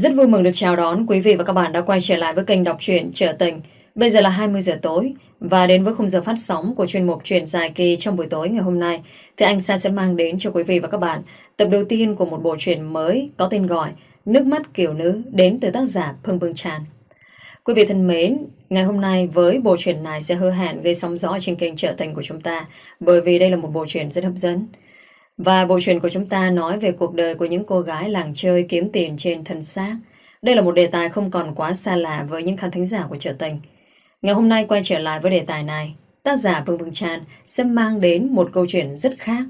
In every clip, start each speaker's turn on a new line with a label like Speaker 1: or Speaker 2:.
Speaker 1: Rất vui mừng được chào đón quý vị và các bạn đã quay trở lại với kênh đọc truyện Trở Tình. Bây giờ là 20 giờ tối và đến với khung giờ phát sóng của chuyên mục truyện dài kỳ trong buổi tối ngày hôm nay thì anh Sa sẽ mang đến cho quý vị và các bạn tập đầu tiên của một bộ truyện mới có tên gọi Nước mắt kiểu nữ đến từ tác giả Phương Phương Tràn. Quý vị thân mến, ngày hôm nay với bộ truyện này sẽ hứa hẹn gây sóng gió trên kênh Trở Tình của chúng ta bởi vì đây là một bộ truyện rất hấp dẫn. Và bộ truyện của chúng ta nói về cuộc đời của những cô gái làng chơi kiếm tiền trên thân xác. Đây là một đề tài không còn quá xa lạ với những khán thính giả của Trở Tình. Ngày hôm nay quay trở lại với đề tài này, tác giả Vương Vương Tràn sẽ mang đến một câu chuyện rất khác.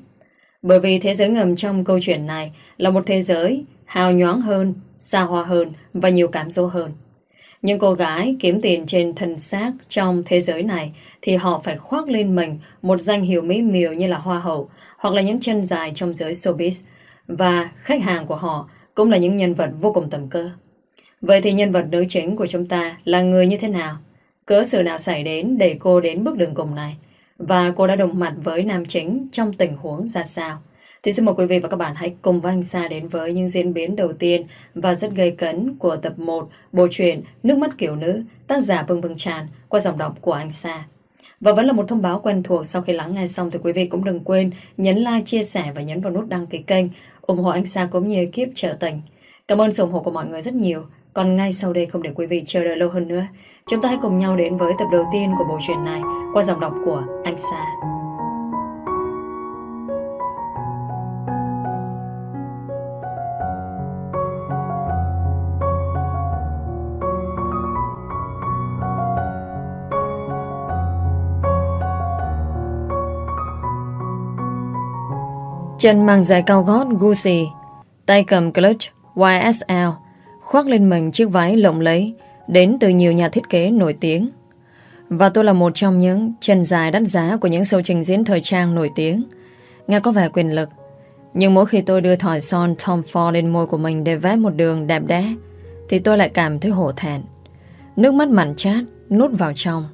Speaker 1: Bởi vì thế giới ngầm trong câu chuyện này là một thế giới hào nhoáng hơn, xa hoa hơn và nhiều cảm xúc hơn. Những cô gái kiếm tiền trên thân xác trong thế giới này thì họ phải khoác lên mình một danh hiệu mỹ miều như là hoa hậu hoặc là những chân dài trong giới showbiz và khách hàng của họ cũng là những nhân vật vô cùng tầm cơ. Vậy thì nhân vật nữ chính của chúng ta là người như thế nào? Cớ sự nào xảy đến để cô đến bước đường cùng này? Và cô đã đồng mặt với nam chính trong tình huống ra sao? Thì xin mời quý vị và các bạn hãy cùng với anh Sa đến với những diễn biến đầu tiên và rất gây cấn của tập 1 bộ truyện Nước mắt kiểu nữ, tác giả Vương Vương Tràn qua dòng đọc của anh Sa. Và vẫn là một thông báo quen thuộc sau khi lắng nghe xong thì quý vị cũng đừng quên nhấn like, chia sẻ và nhấn vào nút đăng ký kênh ủng hộ anh Sa cũng như ekip trợ tình. Cảm ơn sự ủng hộ của mọi người rất nhiều. Còn ngay sau đây không để quý vị chờ đợi lâu hơn nữa, chúng ta hãy cùng nhau đến với tập đầu tiên của bộ truyện này qua dòng đọc của anh Sa. Chân mang giày cao gót Gucci, tay cầm clutch YSL, khoác lên mình chiếc váy lộng lấy đến từ nhiều nhà thiết kế nổi tiếng. Và tôi là một trong những chân dài đắt giá của những show trình diễn thời trang nổi tiếng. Nghe có vẻ quyền lực, nhưng mỗi khi tôi đưa thỏi son Tom Ford lên môi của mình để vẽ một đường đẹp đẽ, thì tôi lại cảm thấy hổ thẹn. Nước mắt mặn chát, nút vào trong.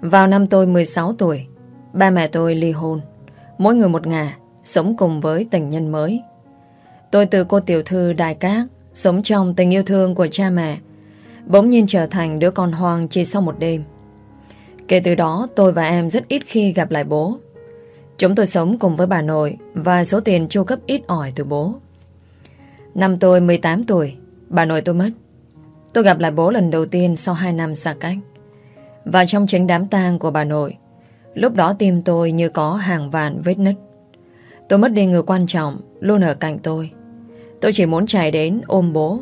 Speaker 1: Vào năm tôi 16 tuổi, ba mẹ tôi ly hôn. Mỗi người một ngả, sống cùng với tình nhân mới. Tôi từ cô tiểu thư Đài Cát, sống trong tình yêu thương của cha mẹ, bỗng nhiên trở thành đứa con hoang chỉ sau một đêm. Kể từ đó, tôi và em rất ít khi gặp lại bố. Chúng tôi sống cùng với bà nội và số tiền chu cấp ít ỏi từ bố. Năm tôi 18 tuổi, bà nội tôi mất. Tôi gặp lại bố lần đầu tiên sau 2 năm xa cách. Và trong chính đám tang của bà nội, lúc đó tim tôi như có hàng vạn vết nứt. Tôi mất đi người quan trọng, Luôn ở cạnh tôi. Tôi chỉ muốn chạy đến ôm bố,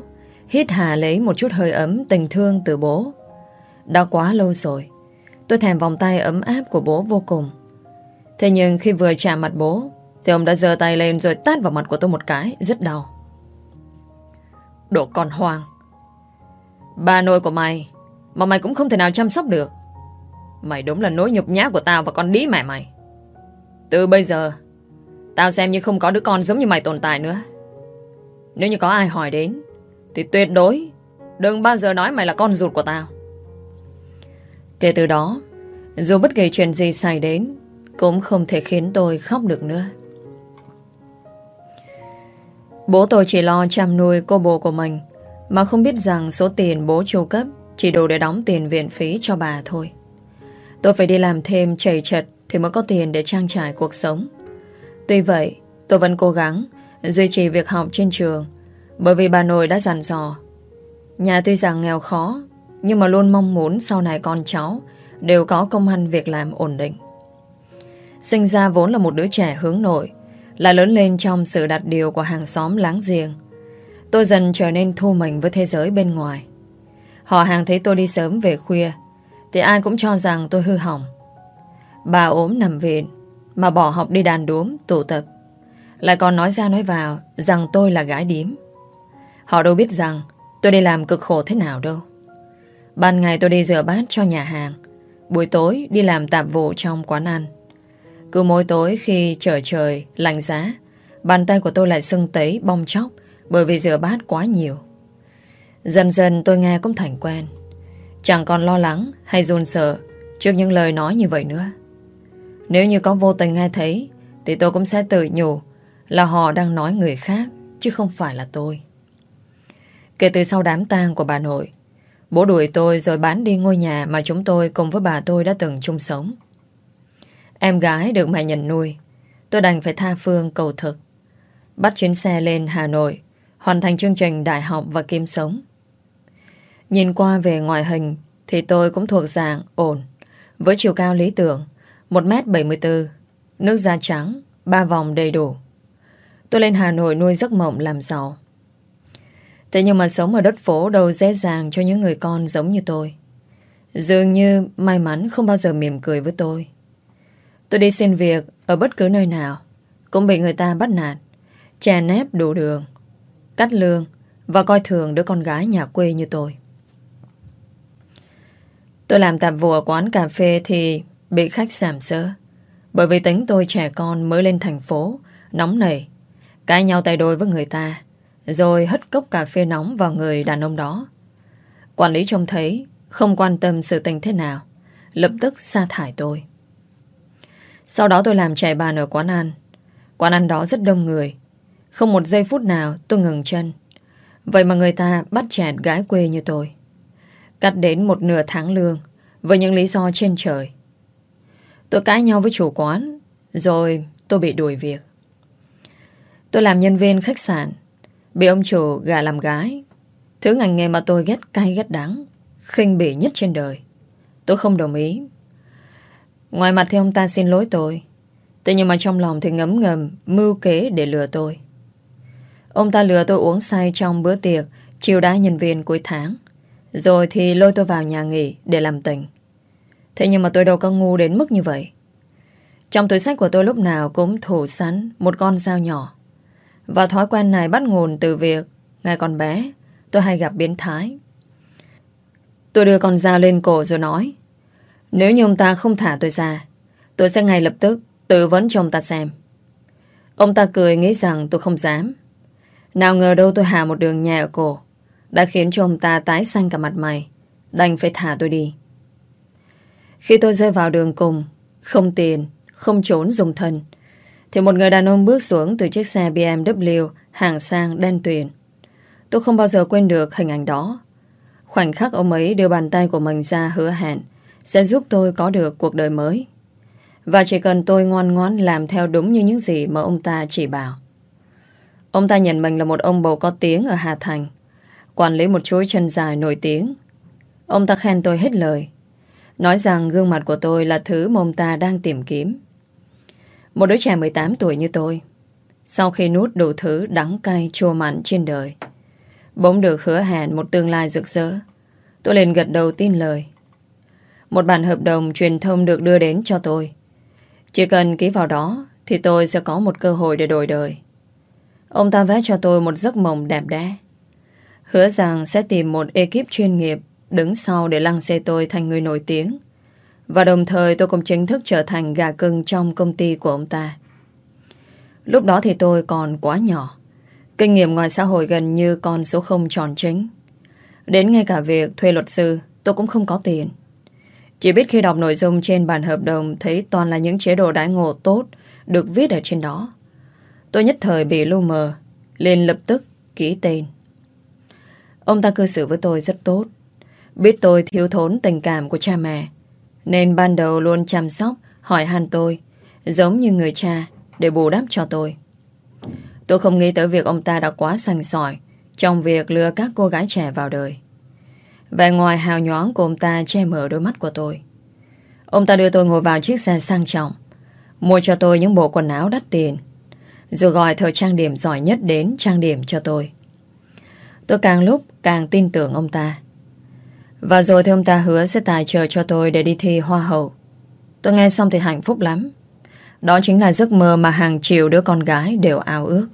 Speaker 1: Hít hà lấy một chút hơi ấm tình thương từ bố. Đã quá lâu rồi, Tôi thèm vòng tay ấm áp của bố vô cùng. Thế nhưng khi vừa chạm mặt bố, Thì ông đã giơ tay lên rồi tát vào mặt của tôi một cái, Rất đau. Đồ con hoang. Bà nội của mày, Mà mày cũng không thể nào chăm sóc được. Mày đúng là nỗi nhục nhã của tao và con đĩ mẹ mày. Từ bây giờ Tao xem như không có đứa con giống như mày tồn tại nữa. Nếu như có ai hỏi đến, Thì tuyệt đối Đừng bao giờ nói mày là con ruột của tao. Kể từ đó, Dù bất kỳ chuyện gì xảy đến, Cũng không thể khiến tôi khóc được nữa. Bố tôi chỉ lo chăm nuôi cô bồ của mình, Mà không biết rằng số tiền bố chu cấp Chỉ đủ để đóng tiền viện phí cho bà thôi. Tôi phải đi làm thêm chảy chật Thì mới có tiền để trang trải cuộc sống. Tuy vậy, tôi vẫn cố gắng duy trì việc học trên trường bởi vì bà nội đã dặn dò. Nhà tuy rằng nghèo khó nhưng mà luôn mong muốn sau này con cháu đều có công ăn việc làm ổn định. Sinh ra vốn là một đứa trẻ hướng nội là lớn lên trong sự đặt điều của hàng xóm láng giềng. Tôi dần trở nên thu mình với thế giới bên ngoài. Họ hàng thấy tôi đi sớm về khuya thì ai cũng cho rằng tôi hư hỏng. Bà ốm nằm viện mà bỏ học đi đàn đúm, tụ tập. Lại còn nói ra nói vào Rằng tôi là gái điếm. Họ đâu biết rằng tôi đi làm cực khổ thế nào đâu. Ban ngày tôi đi rửa bát cho nhà hàng Buổi tối đi làm tạp vụ trong quán ăn. Cứ mỗi tối khi trở trời lạnh giá Bàn tay của tôi lại sưng tấy bong chóc Bởi vì rửa bát quá nhiều. Dần dần tôi nghe cũng thành quen. Chẳng còn lo lắng hay run sợ Trước những lời nói như vậy nữa nếu như có vô tình nghe thấy, Thì tôi cũng sẽ tự nhủ Là họ đang nói người khác, Chứ không phải là tôi. Kể từ sau đám tang của bà nội, Bố đuổi tôi rồi bán đi ngôi nhà Mà chúng tôi cùng với bà tôi đã từng chung sống. Em gái được mẹ nhận nuôi, Tôi đành phải tha phương cầu thực, Bắt chuyến xe lên Hà Nội, Hoàn thành chương trình đại học và kiếm sống. Nhìn qua về ngoại hình Thì tôi cũng thuộc dạng ổn, Với chiều cao lý tưởng 1m74 Nước da trắng Ba vòng đầy đủ Tôi lên Hà Nội nuôi giấc mộng làm giàu Thế nhưng mà sống ở đất phố đâu dễ dàng cho những người con giống như tôi. Dường như may mắn không bao giờ mỉm cười với tôi. Tôi đi xin việc ở bất cứ nơi nào cũng bị người ta bắt nạt, chè nép đủ đường, cắt lương và coi thường đứa con gái nhà quê như tôi. Tôi làm tạp vụ ở quán cà phê thì bị khách giảm sỡ. Bởi vì tính tôi trẻ con mới lên thành phố, nóng nảy, cãi nhau tay đôi với người ta rồi hất cốc cà phê nóng vào người đàn ông đó. Quản lý trông thấy Không quan tâm sự tình thế nào Lập tức sa thải tôi. Sau đó tôi làm trẻ bàn ở quán ăn. Quán ăn đó rất đông người. Không một giây phút nào tôi ngừng chân. Vậy mà người ta bắt trẻ gái quê như tôi. Cắt đến một nửa tháng lương Với những lý do trên trời. Tôi cãi nhau với chủ quán, Rồi tôi bị đuổi việc. Tôi làm nhân viên khách sạn, Bị ông chủ gà làm gái. Thứ ngành nghề mà tôi ghét cay ghét đắng, khinh bỉ nhất trên đời. Tôi không đồng ý. Ngoài mặt thì ông ta xin lỗi tôi. Thế nhưng mà trong lòng thì ngấm ngầm, Mưu kế để lừa tôi. Ông ta lừa tôi uống say trong bữa tiệc Chiều đá nhân viên cuối tháng. Rồi thì lôi tôi vào nhà nghỉ Để làm tình. Thế nhưng mà tôi đâu có ngu đến mức như vậy. Trong túi sách của tôi lúc nào cũng thủ sẵn Một con dao nhỏ. Và thói quen này bắt nguồn từ việc Ngày còn bé, Tôi hay gặp biến thái. Tôi đưa con dao lên cổ rồi nói, Nếu như ông ta không thả tôi ra, Tôi sẽ ngay lập tức Tự vấn cho ông ta xem. Ông ta cười nghĩ rằng tôi không dám. Nào ngờ đâu tôi hạ một đường nhẹ ở cổ, Đã khiến cho ông ta tái xanh cả mặt mày, Đành phải thả tôi đi. Khi tôi rơi vào đường cùng Không tiền Không trốn dùng thân thì một người đàn ông bước xuống từ chiếc xe BMW hàng sang đen tuyền. Tôi không bao giờ quên được hình ảnh đó. Khoảnh khắc ông ấy đưa bàn tay của mình ra hứa hẹn sẽ giúp tôi có được cuộc đời mới. Và chỉ cần tôi ngoan ngoãn làm theo đúng như những gì mà ông ta chỉ bảo. Ông ta nhận mình là một ông bầu có tiếng ở Hà Thành, quản lý một chuỗi chân dài nổi tiếng. Ông ta khen tôi hết lời, nói rằng gương mặt của tôi là thứ mà ông ta đang tìm kiếm. Một đứa trẻ 18 tuổi như tôi, Sau khi nuốt đủ thứ đắng cay chua mặn trên đời, Bỗng được hứa hẹn một tương lai rực rỡ. Tôi liền gật đầu tin lời. Một bản hợp đồng truyền thông được đưa đến cho tôi. Chỉ cần ký vào đó Thì tôi sẽ có một cơ hội để đổi đời. Ông ta vẽ cho tôi một giấc mộng đẹp đẽ. Hứa rằng sẽ tìm một ekip chuyên nghiệp Đứng sau để lăng xê tôi thành người nổi tiếng và đồng thời tôi cũng chính thức trở thành gà cưng trong công ty của ông ta. Lúc đó thì tôi còn quá nhỏ. Kinh nghiệm ngoài xã hội gần như con số không tròn chính. Đến ngay cả việc thuê luật sư tôi cũng không có tiền. Chỉ biết khi đọc nội dung trên bản hợp đồng thấy toàn là những chế độ đãi ngộ tốt được viết ở trên đó. Tôi nhất thời bị lưu mờ, liền lập tức ký tên. Ông ta cư xử với tôi rất tốt. Biết tôi thiếu thốn tình cảm của cha mẹ, nên ban đầu luôn chăm sóc, Hỏi han tôi, Giống như người cha, Để bù đắp cho tôi. Tôi không nghĩ tới việc ông ta đã quá sành sỏi Trong việc lừa các cô gái trẻ vào đời. Vẻ ngoài hào nhoáng của ông ta che mở đôi mắt của tôi. Ông ta đưa tôi ngồi vào chiếc xe sang trọng, Mua cho tôi những bộ quần áo đắt tiền, Rồi gọi thợ trang điểm giỏi nhất đến trang điểm cho tôi. Tôi càng lúc càng tin tưởng ông ta và rồi thì ông ta hứa sẽ tài trợ cho tôi để đi thi hoa hậu. Tôi nghe xong thì hạnh phúc lắm. Đó chính là giấc mơ mà hàng triệu đứa con gái đều ao ước.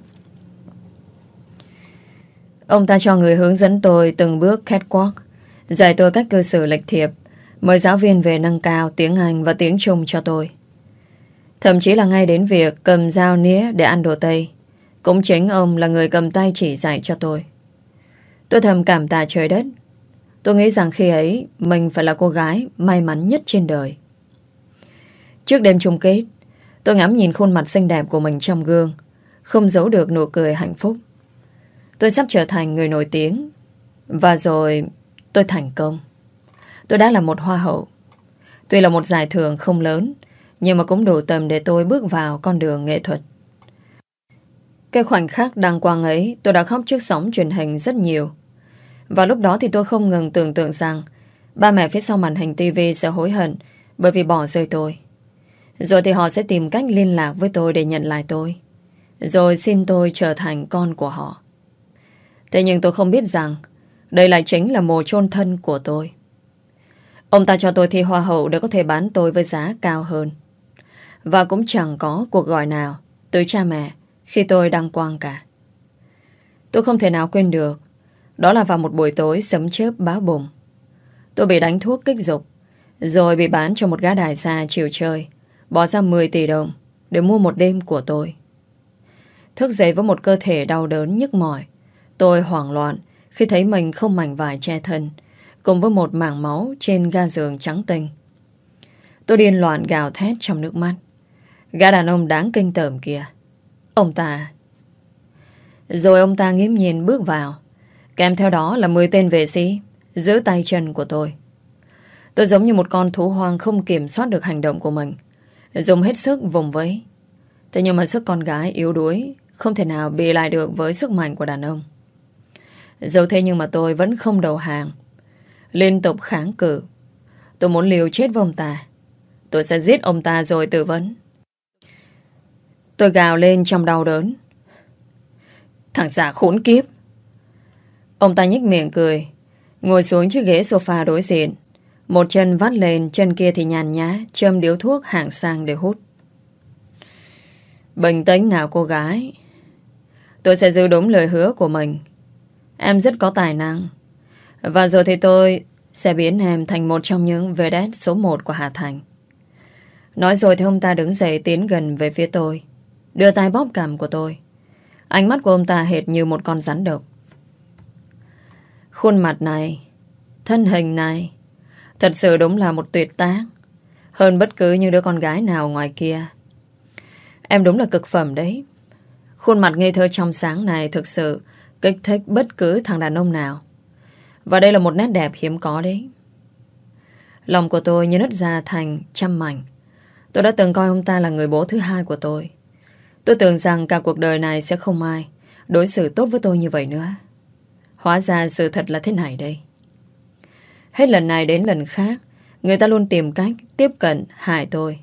Speaker 1: Ông ta cho người hướng dẫn tôi từng bước catwalk, dạy tôi cách cư xử lịch thiệp, mời giáo viên về nâng cao tiếng Anh và tiếng Trung cho tôi. Thậm chí là ngay đến việc cầm dao nĩa để ăn đồ Tây, cũng chính ông là người cầm tay chỉ dạy cho tôi. Tôi thầm cảm tạ trời đất Tôi nghĩ rằng khi ấy Mình phải là cô gái may mắn nhất trên đời Trước đêm chung kết Tôi ngắm nhìn khuôn mặt xinh đẹp của mình trong gương Không giấu được nụ cười hạnh phúc Tôi sắp trở thành người nổi tiếng Và rồi tôi thành công. Tôi đã là một hoa hậu. Tuy là một giải thưởng không lớn, nhưng mà cũng đủ tầm để tôi bước vào con đường nghệ thuật. Cái khoảnh khắc đăng quang ấy, tôi đã khóc trước sóng truyền hình rất nhiều. Và lúc đó thì tôi không ngừng tưởng tượng rằng ba mẹ phía sau màn hình tivi sẽ hối hận bởi vì bỏ rơi tôi. Rồi thì họ sẽ tìm cách liên lạc với tôi để nhận lại tôi. Rồi xin tôi trở thành con của họ. Thế nhưng tôi không biết rằng đây lại chính là mồ chôn thân của tôi. Ông ta cho tôi thi hoa hậu để có thể bán tôi với giá cao hơn. Và cũng chẳng có cuộc gọi nào từ cha mẹ khi tôi đăng quang cả. Tôi không thể nào quên được. Đó là vào một buổi tối sấm chớp báo bùng. Tôi bị đánh thuốc kích dục, rồi bị bán cho một gã đại gia chiều chơi, bỏ ra 10 tỷ đồng để mua một đêm của tôi. Thức dậy với một cơ thể đau đớn nhức mỏi, tôi hoảng loạn khi thấy mình không mảnh vải che thân, cùng với một mảng máu trên ga giường trắng tinh. Tôi điên loạn gào thét trong nước mắt. Gã đàn ông đáng kinh tởm kia. Ông ta... Rồi ông ta nghiễm nhìn bước vào. Kèm theo đó là 10 tên vệ sĩ, giữ tay chân của tôi. Tôi giống như một con thú hoang không kiểm soát được hành động của mình. Dùng hết sức vùng vẫy. Thế nhưng mà sức con gái yếu đuối, không thể nào bị lại được với sức mạnh của đàn ông. Dẫu thế nhưng mà tôi vẫn không đầu hàng. Liên tục kháng cự. Tôi muốn liều chết với ông ta. Tôi sẽ giết ông ta rồi tự vấn. Tôi gào lên trong đau đớn. Thằng già khốn kiếp. Ông ta nhếch miệng cười. Ngồi xuống chiếc ghế sofa đối diện. Một chân vắt lên, chân kia thì nhàn nhã, châm điếu thuốc hạng sang để hút. Bình tĩnh nào cô gái. Tôi sẽ giữ đúng lời hứa của mình. Em rất có tài năng. Và rồi thì tôi sẽ biến em thành một trong những vedette số 1 của Hà Thành. Nói rồi thì ông ta đứng dậy tiến gần về phía tôi. Đưa tay bóp cằm của tôi. Ánh mắt của ông ta hệt như một con rắn độc. Khuôn mặt này, thân hình này, thật sự đúng là một tuyệt tác. Hơn bất cứ những đứa con gái nào ngoài kia. Em đúng là cực phẩm đấy. Khuôn mặt ngây thơ trong sáng này thực sự kích thích bất cứ thằng đàn ông nào. Và đây là một nét đẹp hiếm có đấy. Lòng của tôi như nứt ra thành trăm mảnh. Tôi đã từng coi ông ta là người bố thứ hai của tôi. Tôi tưởng rằng cả cuộc đời này sẽ không ai đối xử tốt với tôi như vậy nữa. Hóa ra sự thật là thế này đây. Hết lần này đến lần khác, người ta luôn tìm cách tiếp cận hại tôi.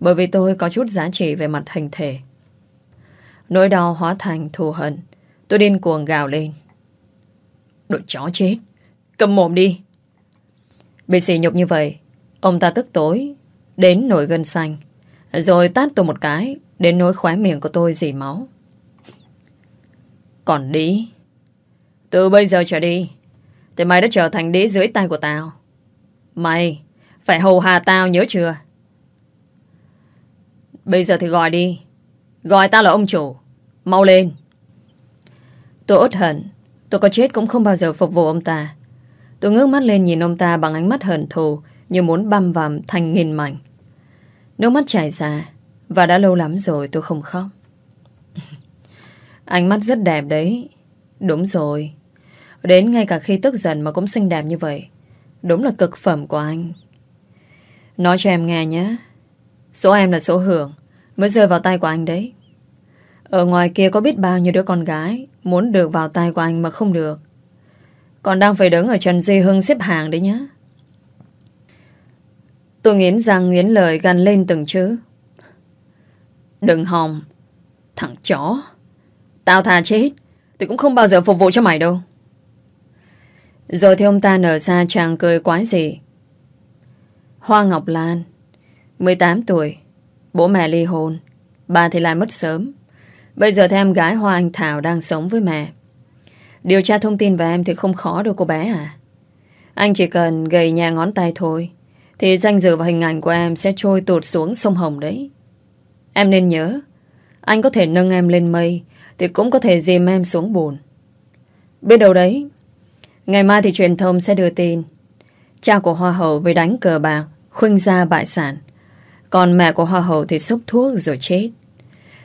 Speaker 1: Bởi vì tôi có chút giá trị về mặt hình thể. Nỗi đau hóa thành thù hận. Tôi điên cuồng gào lên. Đội chó chết. Cầm mồm đi. Bị xỉ nhục như vậy, ông ta tức tối, đến nổi gân xanh. Rồi tát tôi một cái, đến nỗi khóe miệng của tôi dì máu. Còn đi. Từ bây giờ trở đi, thì mày đã trở thành đế dưới tay của tao. Mày phải hầu hà tao nhớ chưa? Bây giờ thì gọi đi. Gọi tao là ông chủ. Mau lên. Tôi ốt hận. Tôi có chết cũng không bao giờ phục vụ ông ta. Tôi ngước mắt lên nhìn ông ta bằng ánh mắt hận thù như muốn băm vằm thành nghìn mảnh. Nước mắt chảy ra và đã lâu lắm rồi tôi không khóc. Ánh mắt rất đẹp đấy. Đúng rồi. Đến ngay cả khi tức giận mà cũng xinh đẹp như vậy. Đúng là cực phẩm của anh. Nói cho em nghe nhé. Số em là số hưởng, mới rơi vào tay của anh đấy. Ở ngoài kia có biết bao nhiêu đứa con gái muốn được vào tay của anh mà không được. Còn đang phải đứng ở Trần Duy Hưng xếp hàng đấy nhá. Tôi nghiến răng nghiến lời gần lên từng chữ. Đừng hòng. Thằng chó. Tao thà chết. Tôi cũng không bao giờ phục vụ cho mày đâu. Rồi thì ông ta nở ra chàng cười quái gì. Hoa Ngọc Lan 18 tuổi, Bố mẹ ly hôn, Bà thì lại mất sớm Bây giờ thì em gái Hoa Anh Thảo đang sống với mẹ Điều tra thông tin về em thì không khó đâu cô bé à Anh chỉ cần gầy nhà ngón tay thôi, Thì danh dự và hình ảnh của em sẽ trôi tụt xuống sông Hồng đấy Em nên nhớ, Anh có thể nâng em lên mây thì cũng có thể dìm em xuống bùn Biết đâu đấy, Ngày mai thì truyền thông sẽ đưa tin Cha của Hoa Hậu vì đánh cờ bạc, Khuynh ra bại sản Còn mẹ của Hoa Hậu thì xúc thuốc rồi chết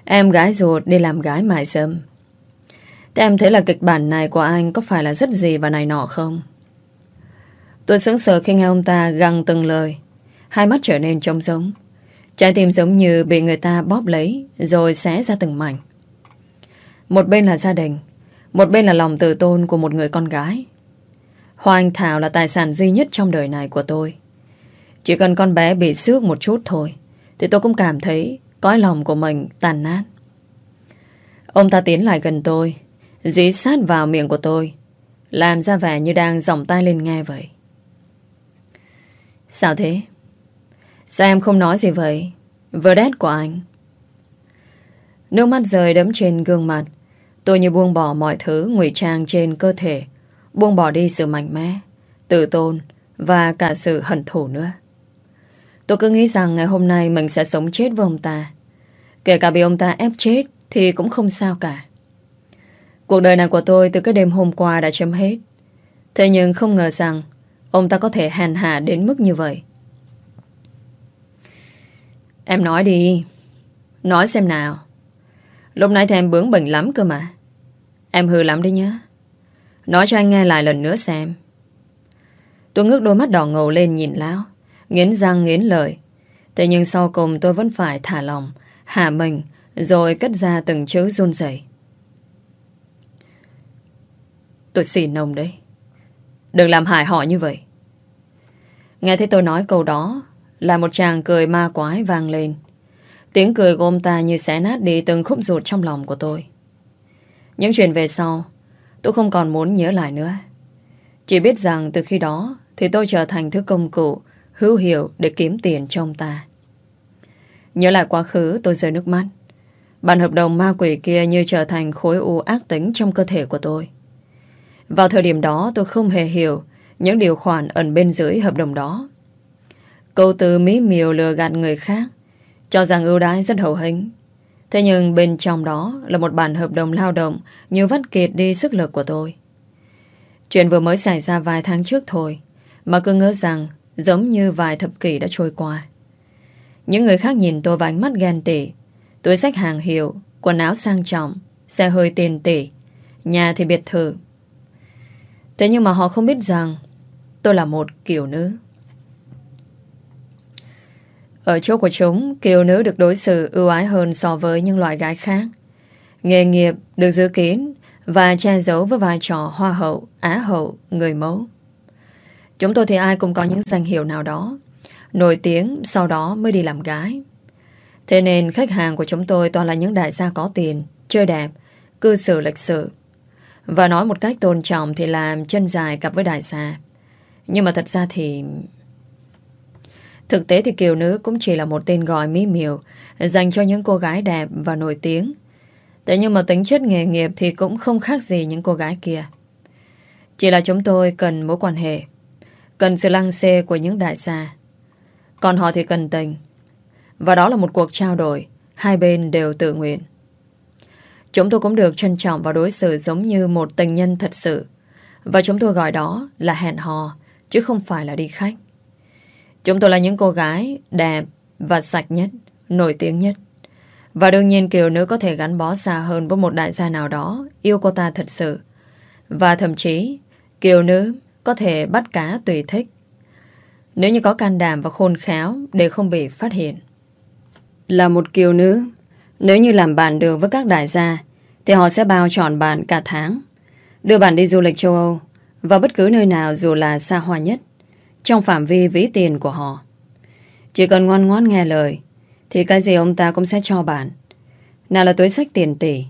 Speaker 1: Em gái ruột đi làm gái mại dâm Thế em thấy là kịch bản này của anh có phải là rất gì và này nọ không? Tôi sững sờ khi nghe ông ta găng từng lời. Hai mắt trở nên trống giống. Trái tim giống như bị người ta bóp lấy, rồi xé ra từng mảnh. Một bên là gia đình, một bên là lòng tự tôn của một người con gái. Hoa Anh Thảo là tài sản duy nhất trong đời này của tôi. Chỉ cần con bé bị xước một chút thôi thì tôi cũng cảm thấy cõi lòng của mình tàn nát. Ông ta tiến lại gần tôi dí sát vào miệng của tôi làm ra vẻ như đang dòng tay lên nghe vậy. Sao thế? Sao em không nói gì vậy? Vedette của anh. Nước mắt rơi đấm trên gương mặt. Tôi như buông bỏ mọi thứ ngụy trang trên cơ thể. Buông bỏ đi sự mạnh mẽ, tự tôn và cả sự hận thù nữa. Tôi cứ nghĩ rằng ngày hôm nay mình sẽ sống chết với ông ta. Kể cả bị ông ta ép chết thì cũng không sao cả. Cuộc đời này của tôi từ cái đêm hôm qua đã chấm hết. Thế nhưng không ngờ rằng ông ta có thể hèn hạ đến mức như vậy. Em nói đi. Nói xem nào. Lúc nãy thì em bướng bỉnh lắm cơ mà. Em hư lắm đấy nhá. Nói cho anh nghe lại lần nữa xem. Tôi ngước đôi mắt đỏ ngầu lên nhìn Lão. Nghiến răng nghiến lời. Thế nhưng sau cùng tôi vẫn phải thả lòng, hạ mình, rồi cất ra từng chữ run rẩy. Tôi xin ông đấy. Đừng làm hại họ như vậy. Nghe thấy tôi nói câu đó, là một chàng cười ma quái vang lên. Tiếng cười của ông ta như xé nát đi từng khúc ruột trong lòng của tôi. Những chuyện về sau, tôi không còn muốn nhớ lại nữa. Chỉ biết rằng từ khi đó thì tôi trở thành thứ công cụ hữu hiệu để kiếm tiền cho ông ta. Nhớ lại quá khứ tôi rơi nước mắt. Bản hợp đồng ma quỷ kia như trở thành khối u ác tính trong cơ thể của tôi. Vào thời điểm đó tôi không hề hiểu những điều khoản ẩn bên dưới hợp đồng đó. Câu từ mỹ miều lừa gạt người khác cho rằng ưu đãi rất hậu hĩnh. Thế nhưng bên trong đó là một bản hợp đồng lao động như vắt kiệt đi sức lực của tôi. Chuyện vừa mới xảy ra vài tháng trước thôi mà cứ ngỡ rằng giống như vài thập kỷ đã trôi qua. Những người khác nhìn tôi với ánh mắt ghen tỉ. túi sách hàng hiệu, quần áo sang trọng, xe hơi tiền tỷ, nhà thì biệt thự. Thế nhưng mà họ không biết rằng tôi là một kiểu nữ. Ở chỗ của chúng, kiều nữ được đối xử ưu ái hơn so với những loại gái khác. Nghề nghiệp được giữ kín và che giấu với vai trò hoa hậu, á hậu, người mẫu. Chúng tôi thì ai cũng có những danh hiệu nào đó, nổi tiếng sau đó mới đi làm gái. Thế nên khách hàng của chúng tôi toàn là những đại gia có tiền, chơi đẹp, cư xử lịch sự. Và nói một cách tôn trọng thì làm chân dài cặp với đại gia. Nhưng mà thật ra thì Thực tế thì kiều nữ cũng chỉ là một tên gọi mỹ miều dành cho những cô gái đẹp và nổi tiếng. Thế nhưng mà tính chất nghề nghiệp thì cũng không khác gì những cô gái kia. Chỉ là chúng tôi cần mối quan hệ, cần sự lăng xê của những đại gia. Còn họ thì cần tình. Và đó là một cuộc trao đổi, hai bên đều tự nguyện. Chúng tôi cũng được trân trọng và đối xử giống như một tình nhân thật sự. Và chúng tôi gọi đó là hẹn hò, chứ không phải là đi khách. Chúng tôi là những cô gái đẹp và sạch nhất, nổi tiếng nhất. Và đương nhiên Kiều Nữ có thể gắn bó xa hơn với một đại gia nào đó yêu cô ta thật sự. Và thậm chí Kiều Nữ có thể bắt cá tùy thích. Nếu như có can đảm và khôn khéo để không bị phát hiện. Là một Kiều Nữ, nếu như làm bạn được với các đại gia thì họ sẽ bao tròn bạn cả tháng. Đưa bạn đi du lịch châu Âu và bất cứ nơi nào dù là xa hoa nhất trong phạm vi ví tiền của họ. Chỉ cần ngoan ngoãn nghe lời thì cái gì ông ta cũng sẽ cho bạn. Nào là túi sách tiền tỷ,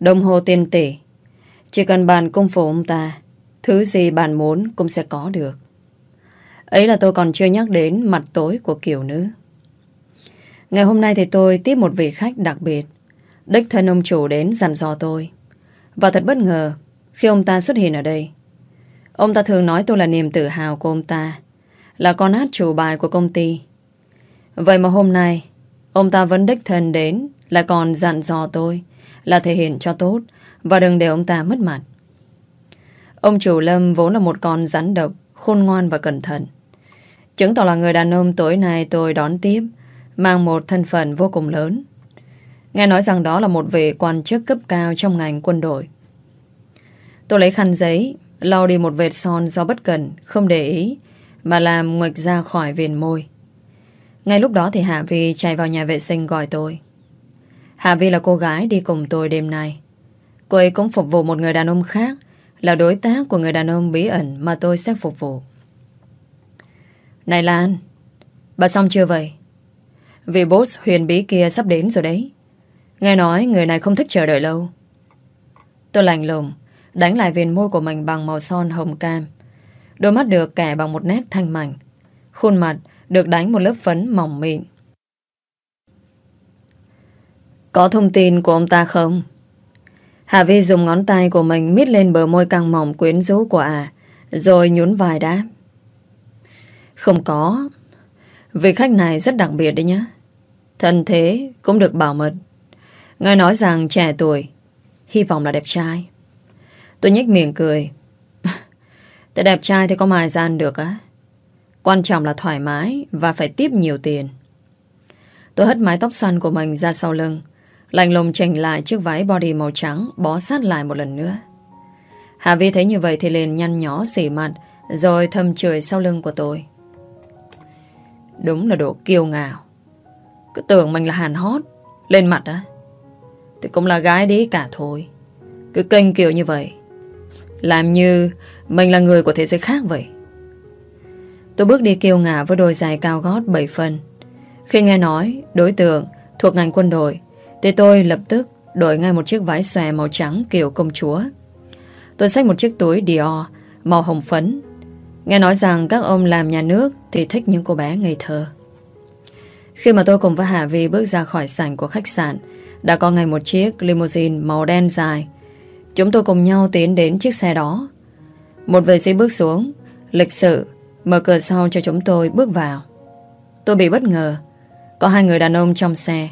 Speaker 1: đồng hồ tiền tỷ. Chỉ cần bạn cung phục ông ta, thứ gì bạn muốn cũng sẽ có được. Ấy là tôi còn chưa nhắc đến mặt tối của kiểu nữ. Ngày hôm nay thì tôi tiếp một vị khách đặc biệt. Đích thân ông chủ đến dặn dò tôi. Và thật bất ngờ khi ông ta xuất hiện ở đây. Ông ta thường nói tôi là niềm tự hào của ông ta là con hát chủ bài của công ty. Vậy mà hôm nay, ông ta vẫn đích thân đến, lại còn dặn dò tôi là thể hiện cho tốt và đừng để ông ta mất mặt. Ông chủ Lâm vốn là một con rắn độc, khôn ngoan và cẩn thận. Chứng tỏ là người đàn ông tối nay tôi đón tiếp, mang một thân phận vô cùng lớn. Nghe nói rằng đó là một vị quan chức cấp cao trong ngành quân đội. Tôi lấy khăn giấy, lau đi một vệt son do bất cần, không để ý, mà làm nguệch ra khỏi viền môi. Ngay lúc đó thì Hạ Vi chạy vào nhà vệ sinh gọi tôi. Hạ Vi là cô gái đi cùng tôi đêm nay. Cô ấy cũng phục vụ một người đàn ông khác, là đối tác của người đàn ông bí ẩn mà tôi sẽ phục vụ. Này Lan, bà xong chưa vậy? Vì boss huyền bí kia sắp đến rồi đấy. Nghe nói người này không thích chờ đợi lâu. Tôi lành lùng, đánh lại viền môi của mình bằng màu son hồng cam. Đôi mắt được kẻ bằng một nét thanh mảnh. Khuôn mặt được đánh một lớp phấn mỏng mịn. Có thông tin của ông ta không? Hà Vi dùng ngón tay của mình mít lên bờ môi căng mỏng quyến rũ của à, rồi nhún vài đáp. Không có. Vị khách này rất đặc biệt đấy nhá. Thân thế cũng được bảo mật. Nghe nói rằng trẻ tuổi, hy vọng là đẹp trai. Tôi nhếch miệng cười. แต่ đẹp trai thì có mài gian được á. Quan trọng là thoải mái và phải tiếp nhiều tiền. Tôi hất mái tóc xoăn của mình ra sau lưng, lạnh lùng chỉnh lại chiếc váy body màu trắng bó sát lại một lần nữa. Hà Vi thấy như vậy thì liền nhăn nhó xỉ mặt rồi thầm chửi sau lưng của tôi. Đúng là độ kiêu ngạo. Cứ tưởng mình là hàn hót, lên mặt á. Thì cũng là gái đấy cả thôi. Cứ kênh kiểu như vậy. Làm như mình là người của thế giới khác vậy. Tôi bước đi kiêu ngạo với đôi giày cao gót 7 phân. Khi nghe nói đối tượng thuộc ngành quân đội, thì tôi lập tức đổi ngay một chiếc váy xòe màu trắng kiểu công chúa. Tôi xách một chiếc túi Dior màu hồng phấn. Nghe nói rằng các ông làm nhà nước thì thích những cô bé ngây thơ. Khi mà tôi cùng với Hà Vi bước ra khỏi sảnh của khách sạn, đã có ngay một chiếc limousine màu đen dài. Chúng tôi cùng nhau tiến đến chiếc xe đó. Một vệ sĩ bước xuống, lịch sự, mở cửa sau cho chúng tôi bước vào. Tôi bị bất ngờ. Có hai người đàn ông trong xe.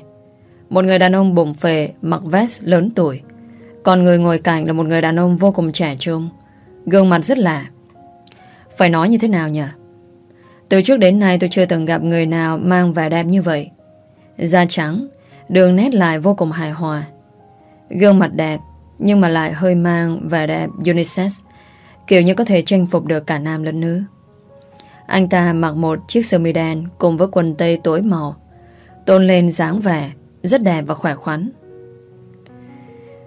Speaker 1: Một người đàn ông bụng phề, mặc vest lớn tuổi. Còn người ngồi cạnh là một người đàn ông vô cùng trẻ trung. Gương mặt rất lạ. Phải nói như thế nào nhỉ? Từ trước đến nay tôi chưa từng gặp người nào mang vẻ đẹp như vậy. Da trắng, đường nét lại vô cùng hài hòa. Gương mặt đẹp, nhưng mà lại hơi mang vẻ đẹp unisex. Kiểu như có thể chinh phục được cả nam lẫn nữ. Anh ta mặc một chiếc sơ mi đen Cùng với quần tây tối màu, Tôn lên dáng vẻ Rất đẹp và khỏe khoắn.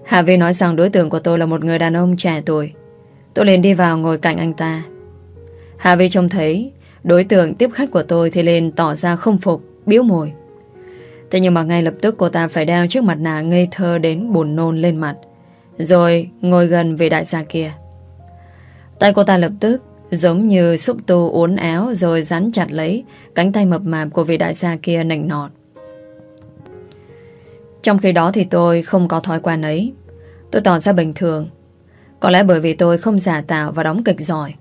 Speaker 1: Hà Vi nói rằng đối tượng của tôi là một người đàn ông trẻ tuổi. Tôi liền đi vào ngồi cạnh anh ta. Hà Vi trông thấy Đối tượng tiếp khách của tôi thì liền tỏ ra không phục, Biếu mồi Thế nhưng mà ngay lập tức cô ta phải đeo chiếc mặt nạ ngây thơ đến buồn nôn lên mặt. Rồi ngồi gần về đại gia kia Tay cô ta lập tức, giống như xúc tu uốn éo rồi rắn chặt lấy cánh tay mập mạp của vị đại gia kia nảnh nọt. Trong khi đó thì tôi không có thói quen ấy. Tôi tỏ ra bình thường. Có lẽ bởi vì tôi không giả tạo và đóng kịch giỏi,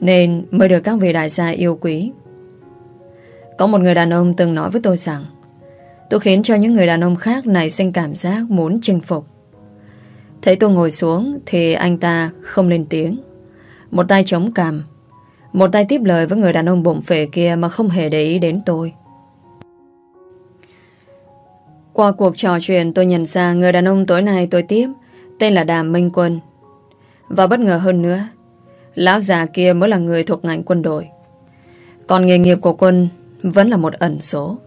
Speaker 1: nên mới được các vị đại gia yêu quý. Có một người đàn ông từng nói với tôi rằng, tôi khiến cho những người đàn ông khác này sinh cảm giác muốn chinh phục. Thấy tôi ngồi xuống thì anh ta không lên tiếng. Một tay chống cằm, Một tay tiếp lời với người đàn ông bụng phệ kia Mà không hề để ý đến tôi. Qua cuộc trò chuyện, tôi nhận ra Người đàn ông tối nay tôi tiếp, Tên là Đàm Minh Quân. Và bất ngờ hơn nữa, Lão già kia mới là người thuộc ngành quân đội. Còn nghề nghiệp của quân Vẫn là một ẩn số.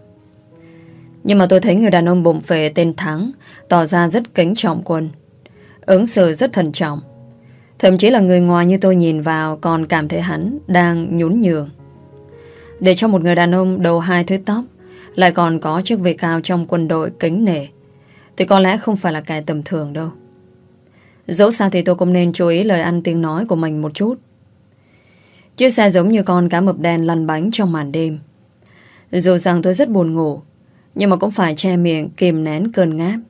Speaker 1: Nhưng mà tôi thấy người đàn ông bụng phệ tên Thắng Tỏ ra rất kính trọng quân. Ứng xử rất thận trọng Thậm chí là người ngoài như tôi nhìn vào còn cảm thấy hắn đang nhún nhường. Để cho một người đàn ông đầu hai thứ tóc lại còn có chức vị cao trong quân đội kính nể, thì có lẽ không phải là kẻ tầm thường đâu. Dẫu sao thì tôi cũng nên chú ý lời ăn tiếng nói của mình một chút. Chiếc xe giống như con cá mập đen lăn bánh trong màn đêm. Dù rằng tôi rất buồn ngủ, nhưng mà cũng phải che miệng kìm nén cơn ngáp.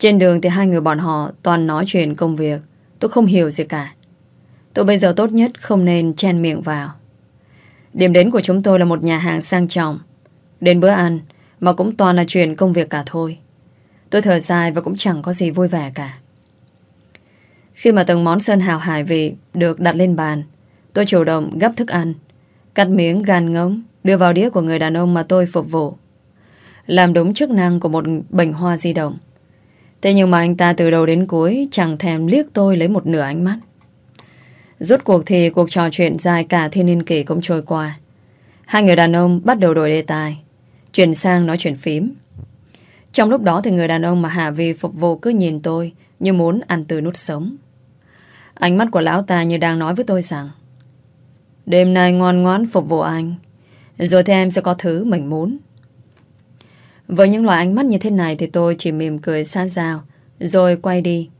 Speaker 1: Trên đường thì hai người bọn họ toàn nói chuyện công việc. Tôi không hiểu gì cả. Tôi bây giờ tốt nhất không nên chen miệng vào. Điểm đến của chúng tôi là một nhà hàng sang trọng. Đến bữa ăn Mà cũng toàn là chuyện công việc cả thôi. Tôi thở dài và cũng chẳng có gì vui vẻ cả. Khi mà từng món sơn hào hải vị Được đặt lên bàn, Tôi chủ động gấp thức ăn, Cắt miếng gan ngống Đưa vào đĩa của người đàn ông mà tôi phục vụ. Làm đúng chức năng của một bình hoa di động. Thế nhưng mà anh ta từ đầu đến cuối chẳng thèm liếc tôi lấy một nửa ánh mắt. Rốt cuộc thì cuộc trò chuyện dài cả thiên niên kỷ cũng trôi qua. Hai người đàn ông bắt đầu đổi đề tài. Chuyển sang nói chuyện phím. Trong lúc đó thì người đàn ông mà Hà Vi phục vụ cứ nhìn tôi như muốn ăn từ nút sống. Ánh mắt của lão ta như đang nói với tôi rằng, Đêm nay ngoan ngoãn phục vụ anh, Rồi thì em sẽ có thứ mình muốn với những loại ánh mắt như thế này Thì tôi chỉ mỉm cười xa rào, Rồi quay đi.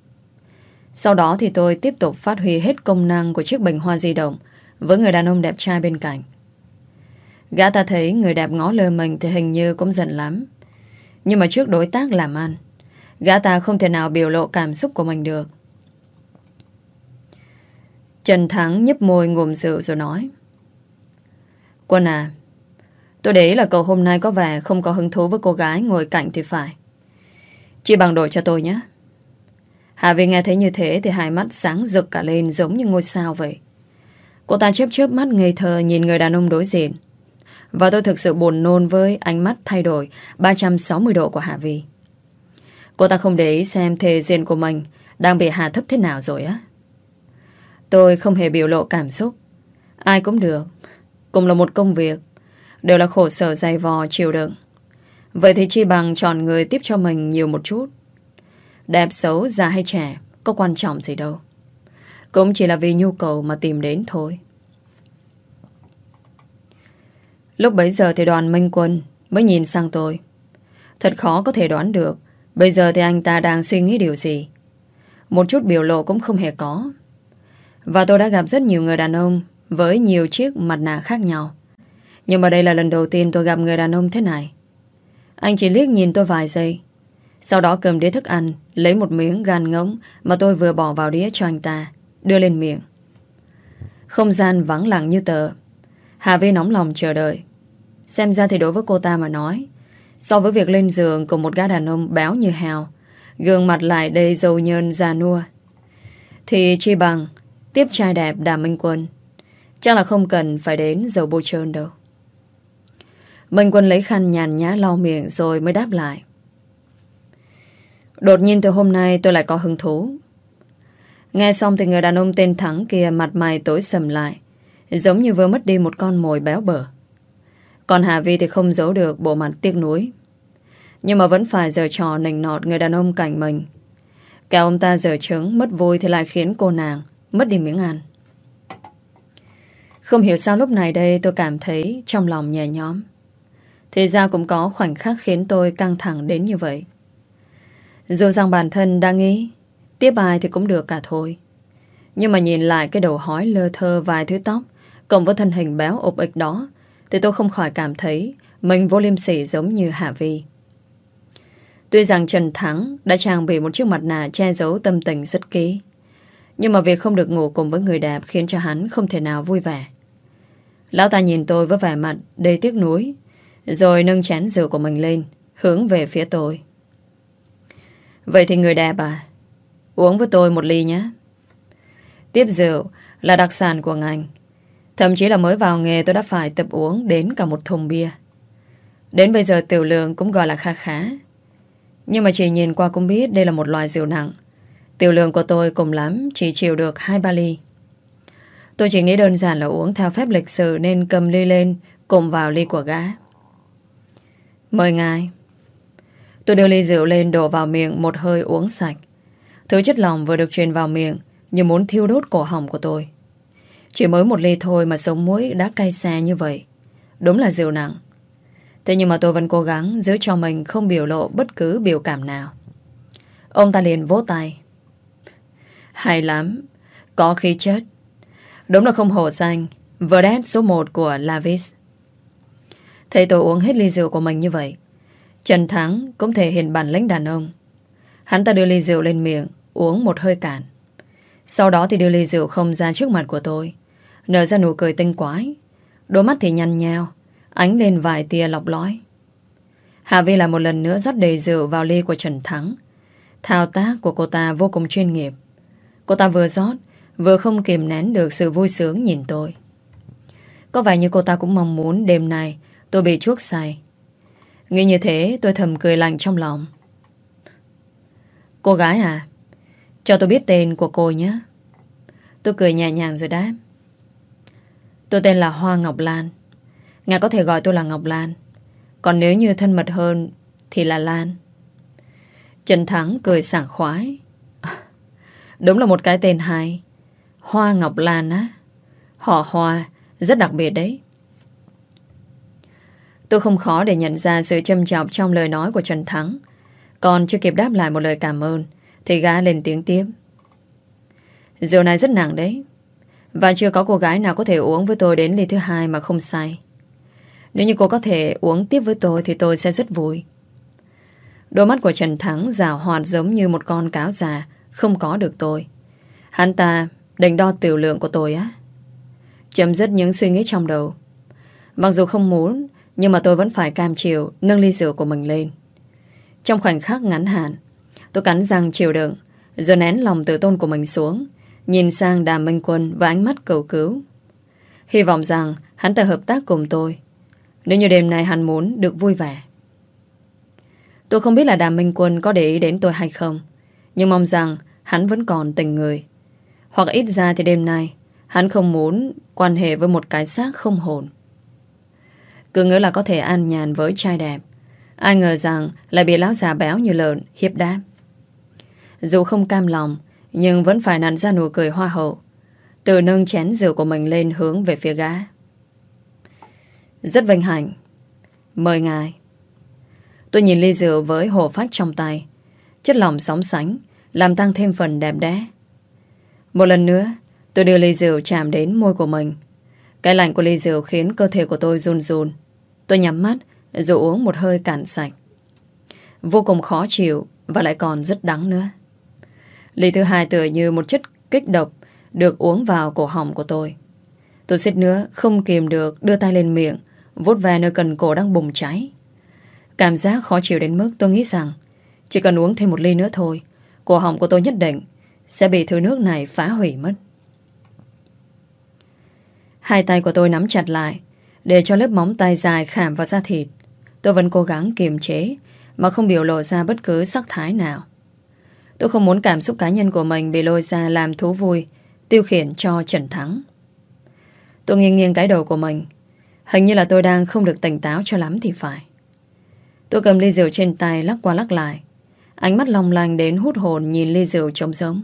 Speaker 1: Sau đó thì tôi tiếp tục phát huy hết công năng Của chiếc bình hoa di động Với người đàn ông đẹp trai bên cạnh. Gã ta thấy người đẹp ngó lơ mình Thì hình như cũng giận lắm. Nhưng mà trước đối tác làm ăn Gã ta không thể nào biểu lộ cảm xúc của mình được. Trần Thắng nhấp môi ngùm rượu rồi nói Quân à Tôi để là cậu hôm nay có vẻ không có hứng thú với cô gái ngồi cạnh thì phải Chị bằng đổi cho tôi nhé Hà Vi nghe thấy như thế thì hai mắt sáng rực cả lên giống như ngôi sao vậy. Cô ta chớp chớp mắt ngây thơ nhìn người đàn ông đối diện. Và tôi thực sự buồn nôn với ánh mắt thay đổi 360 độ của Hà Vi. Cô ta không để ý xem thề diện của mình đang bị hạ thấp thế nào rồi á. Tôi không hề biểu lộ cảm xúc. Ai cũng được. Cùng là một công việc. Đều là khổ sở dày vò chịu đựng. Vậy thì chi bằng chọn người tiếp cho mình nhiều một chút. Đẹp xấu, già hay trẻ, có quan trọng gì đâu. Cũng chỉ là vì nhu cầu mà tìm đến thôi. Lúc bấy giờ thì đoàn Minh Quân mới nhìn sang tôi. Thật khó có thể đoán được bây giờ thì anh ta đang suy nghĩ điều gì. Một chút biểu lộ cũng không hề có. Và tôi đã gặp rất nhiều người đàn ông với nhiều chiếc mặt nạ khác nhau. Nhưng mà đây là lần đầu tiên tôi gặp người đàn ông thế này. Anh chỉ liếc nhìn tôi vài giây. Sau đó cầm đĩa thức ăn, lấy một miếng gan ngỗng mà tôi vừa bỏ vào đĩa cho anh ta, đưa lên miệng. Không gian vắng lặng như tờ. Hà Vi nóng lòng chờ đợi. Xem ra thì đối với cô ta mà nói, so với việc lên giường cùng một gã đàn ông béo như hào, gương mặt lại đầy dầu nhơn già nua, thì chi bằng Tiếp trai đẹp Đàm Minh Quân Chắc là không cần phải đến dầu bôi trơn đâu Minh Quân lấy khăn nhàn nhã lau miệng Rồi mới đáp lại. Đột nhiên từ hôm nay tôi lại có hứng thú. Nghe xong thì người đàn ông tên Thắng kia Mặt mày tối sầm lại, Giống như vừa mất đi một con mồi béo bở. Còn Hà Vi thì không giấu được Bộ mặt tiếc nuối. Nhưng mà vẫn phải giờ trò nình nọt Người đàn ông cạnh mình. Cả ông ta giờ trứng, mất vui Thì lại khiến cô nàng Mất đi miếng ăn. Không hiểu sao lúc này đây tôi cảm thấy Trong lòng nhẹ nhóm Thế ra cũng có khoảnh khắc khiến tôi căng thẳng đến như vậy. Dù rằng bản thân đang nghĩ Tiếp bài thì cũng được cả thôi. Nhưng mà nhìn lại cái đầu hói lơ thơ vài thứ tóc Cộng với thân hình béo ộp ịch đó Thì tôi không khỏi cảm thấy Mình vô liêm sỉ giống như Hạ Vi. Tuy rằng Trần Thắng đã trang bị một chiếc mặt nạ che giấu tâm tình rất kỹ nhưng mà việc không được ngủ cùng với người đẹp khiến cho hắn không thể nào vui vẻ. Lão ta nhìn tôi với vẻ mặt đầy tiếc nuối, rồi nâng chén rượu của mình lên, hướng về phía tôi. Vậy thì người đẹp à, uống với tôi một ly nhé. Tiếp rượu là đặc sản của ngành. Thậm chí là mới vào nghề tôi đã phải tập uống đến cả một thùng bia. Đến bây giờ tiểu lượng cũng gọi là kha khá. Nhưng mà chỉ nhìn qua cũng biết đây là một loại rượu nặng. Tiểu lượng của tôi cùng lắm chỉ chịu được hai ba ly. Tôi chỉ nghĩ đơn giản là uống theo phép lịch sử nên cầm ly lên cùng vào ly của gã. Mời ngài. Tôi đưa ly rượu lên đổ vào miệng một hơi uống sạch. Thứ chất lòng vừa được truyền vào miệng như muốn thiêu đốt cổ họng của tôi. Chỉ mới một ly thôi mà sống muối đã cay xe như vậy. Đúng là rượu nặng. Thế nhưng mà tôi vẫn cố gắng giữ cho mình không biểu lộ bất cứ biểu cảm nào. Ông ta liền vỗ tay. Hay lắm. Có khí chất. Đúng là không hổ danh. Verdet số 1 của Lavis. Thấy tôi uống hết ly rượu của mình như vậy. Trần Thắng cũng thể hiện bản lĩnh đàn ông. Hắn ta đưa ly rượu lên miệng, uống một hơi cạn. Sau đó thì đưa ly rượu không ra trước mặt của tôi. Nở ra nụ cười tinh quái. Đôi mắt thì nhăn nheo, ánh lên vài tia lọc lói. Hà Vi là một lần nữa rót đầy rượu vào ly của Trần Thắng. Thao tác của cô ta vô cùng chuyên nghiệp. Cô ta vừa rót Vừa không kiềm nén được sự vui sướng nhìn tôi Có vẻ như cô ta cũng mong muốn Đêm nay tôi bị chuốc say Nghĩ như thế, tôi thầm cười lành trong lòng. Cô gái à Cho tôi biết tên của cô nhé. Tôi cười nhẹ nhàng rồi đáp. Tôi tên là Hoa Ngọc Lan. Ngài có thể gọi tôi là Ngọc Lan. Còn nếu như thân mật hơn Thì là Lan. Trần Thắng cười sảng khoái. Đúng là một cái tên hay. Hoa Ngọc Lan á. Họ Hoa Rất đặc biệt đấy. Tôi không khó để nhận ra sự châm chọc trong lời nói của Trần Thắng. Còn chưa kịp đáp lại một lời cảm ơn, Thì gã lên tiếng tiếp. Rượu này rất nặng đấy. Và chưa có cô gái nào có thể uống với tôi đến ly thứ hai mà không say. Nếu như cô có thể uống tiếp với tôi Thì tôi sẽ rất vui. Đôi mắt của Trần Thắng rào hoạt giống như một con cáo già, Không có được tôi. Hắn ta đành đo tiểu lượng của tôi á. Chấm dứt những suy nghĩ trong đầu. Mặc dù không muốn nhưng mà tôi vẫn phải cam chịu Nâng ly rượu của mình lên. Trong khoảnh khắc ngắn hạn, Tôi cắn răng chịu đựng, Rồi nén lòng tự tôn của mình xuống, Nhìn sang đàm minh quân và ánh mắt cầu cứu. Hy vọng rằng Hắn ta hợp tác cùng tôi. Nếu như đêm nay hắn muốn được vui vẻ. Tôi không biết là đàm minh quân Có để ý đến tôi hay không, Nhưng mong rằng hắn vẫn còn tình người. Hoặc ít ra thì đêm nay, Hắn không muốn quan hệ với một cái xác không hồn. Cứ ngỡ là có thể an nhàn với trai đẹp. Ai ngờ rằng lại bị lão già béo như lợn, hiếp đáp. Dù không cam lòng, Nhưng vẫn phải nặn ra nụ cười hoa hậu. Từ nâng chén rượu của mình lên hướng về phía gã. Rất vinh hạnh. Mời ngài. Tôi nhìn ly rượu với hồ phách trong tay. Chất lỏng sóng sánh, Làm tăng thêm phần đẹp đẽ. Một lần nữa, Tôi đưa ly rượu chạm đến môi của mình. Cái lạnh của ly rượu khiến cơ thể của tôi run run. Tôi nhắm mắt Rồi uống một hơi cạn sạch. Vô cùng khó chịu Và lại còn rất đắng nữa. Ly thứ hai tựa như một chất kích độc Được uống vào cổ họng của tôi. Tôi xích nữa Không kìm được đưa tay lên miệng Vút về nơi cần cổ đang bùng cháy. Cảm giác khó chịu đến mức tôi nghĩ rằng Chỉ cần uống thêm một ly nữa thôi, Cổ họng của tôi nhất định Sẽ bị thứ nước này phá hủy mất. Hai tay của tôi nắm chặt lại, Để cho lớp móng tay dài khảm vào da thịt. Tôi vẫn cố gắng kiềm chế, Mà không biểu lộ ra bất cứ sắc thái nào. Tôi không muốn cảm xúc cá nhân của mình Bị lôi ra làm thú vui, Tiêu khiển cho Trần Thắng. Tôi nghiêng nghiêng cái đầu của mình. Hình như là tôi đang không được tỉnh táo cho lắm thì phải. Tôi cầm ly rượu trên tay lắc qua lắc lại. Ánh mắt long lanh đến hút hồn Nhìn ly rượu trống giống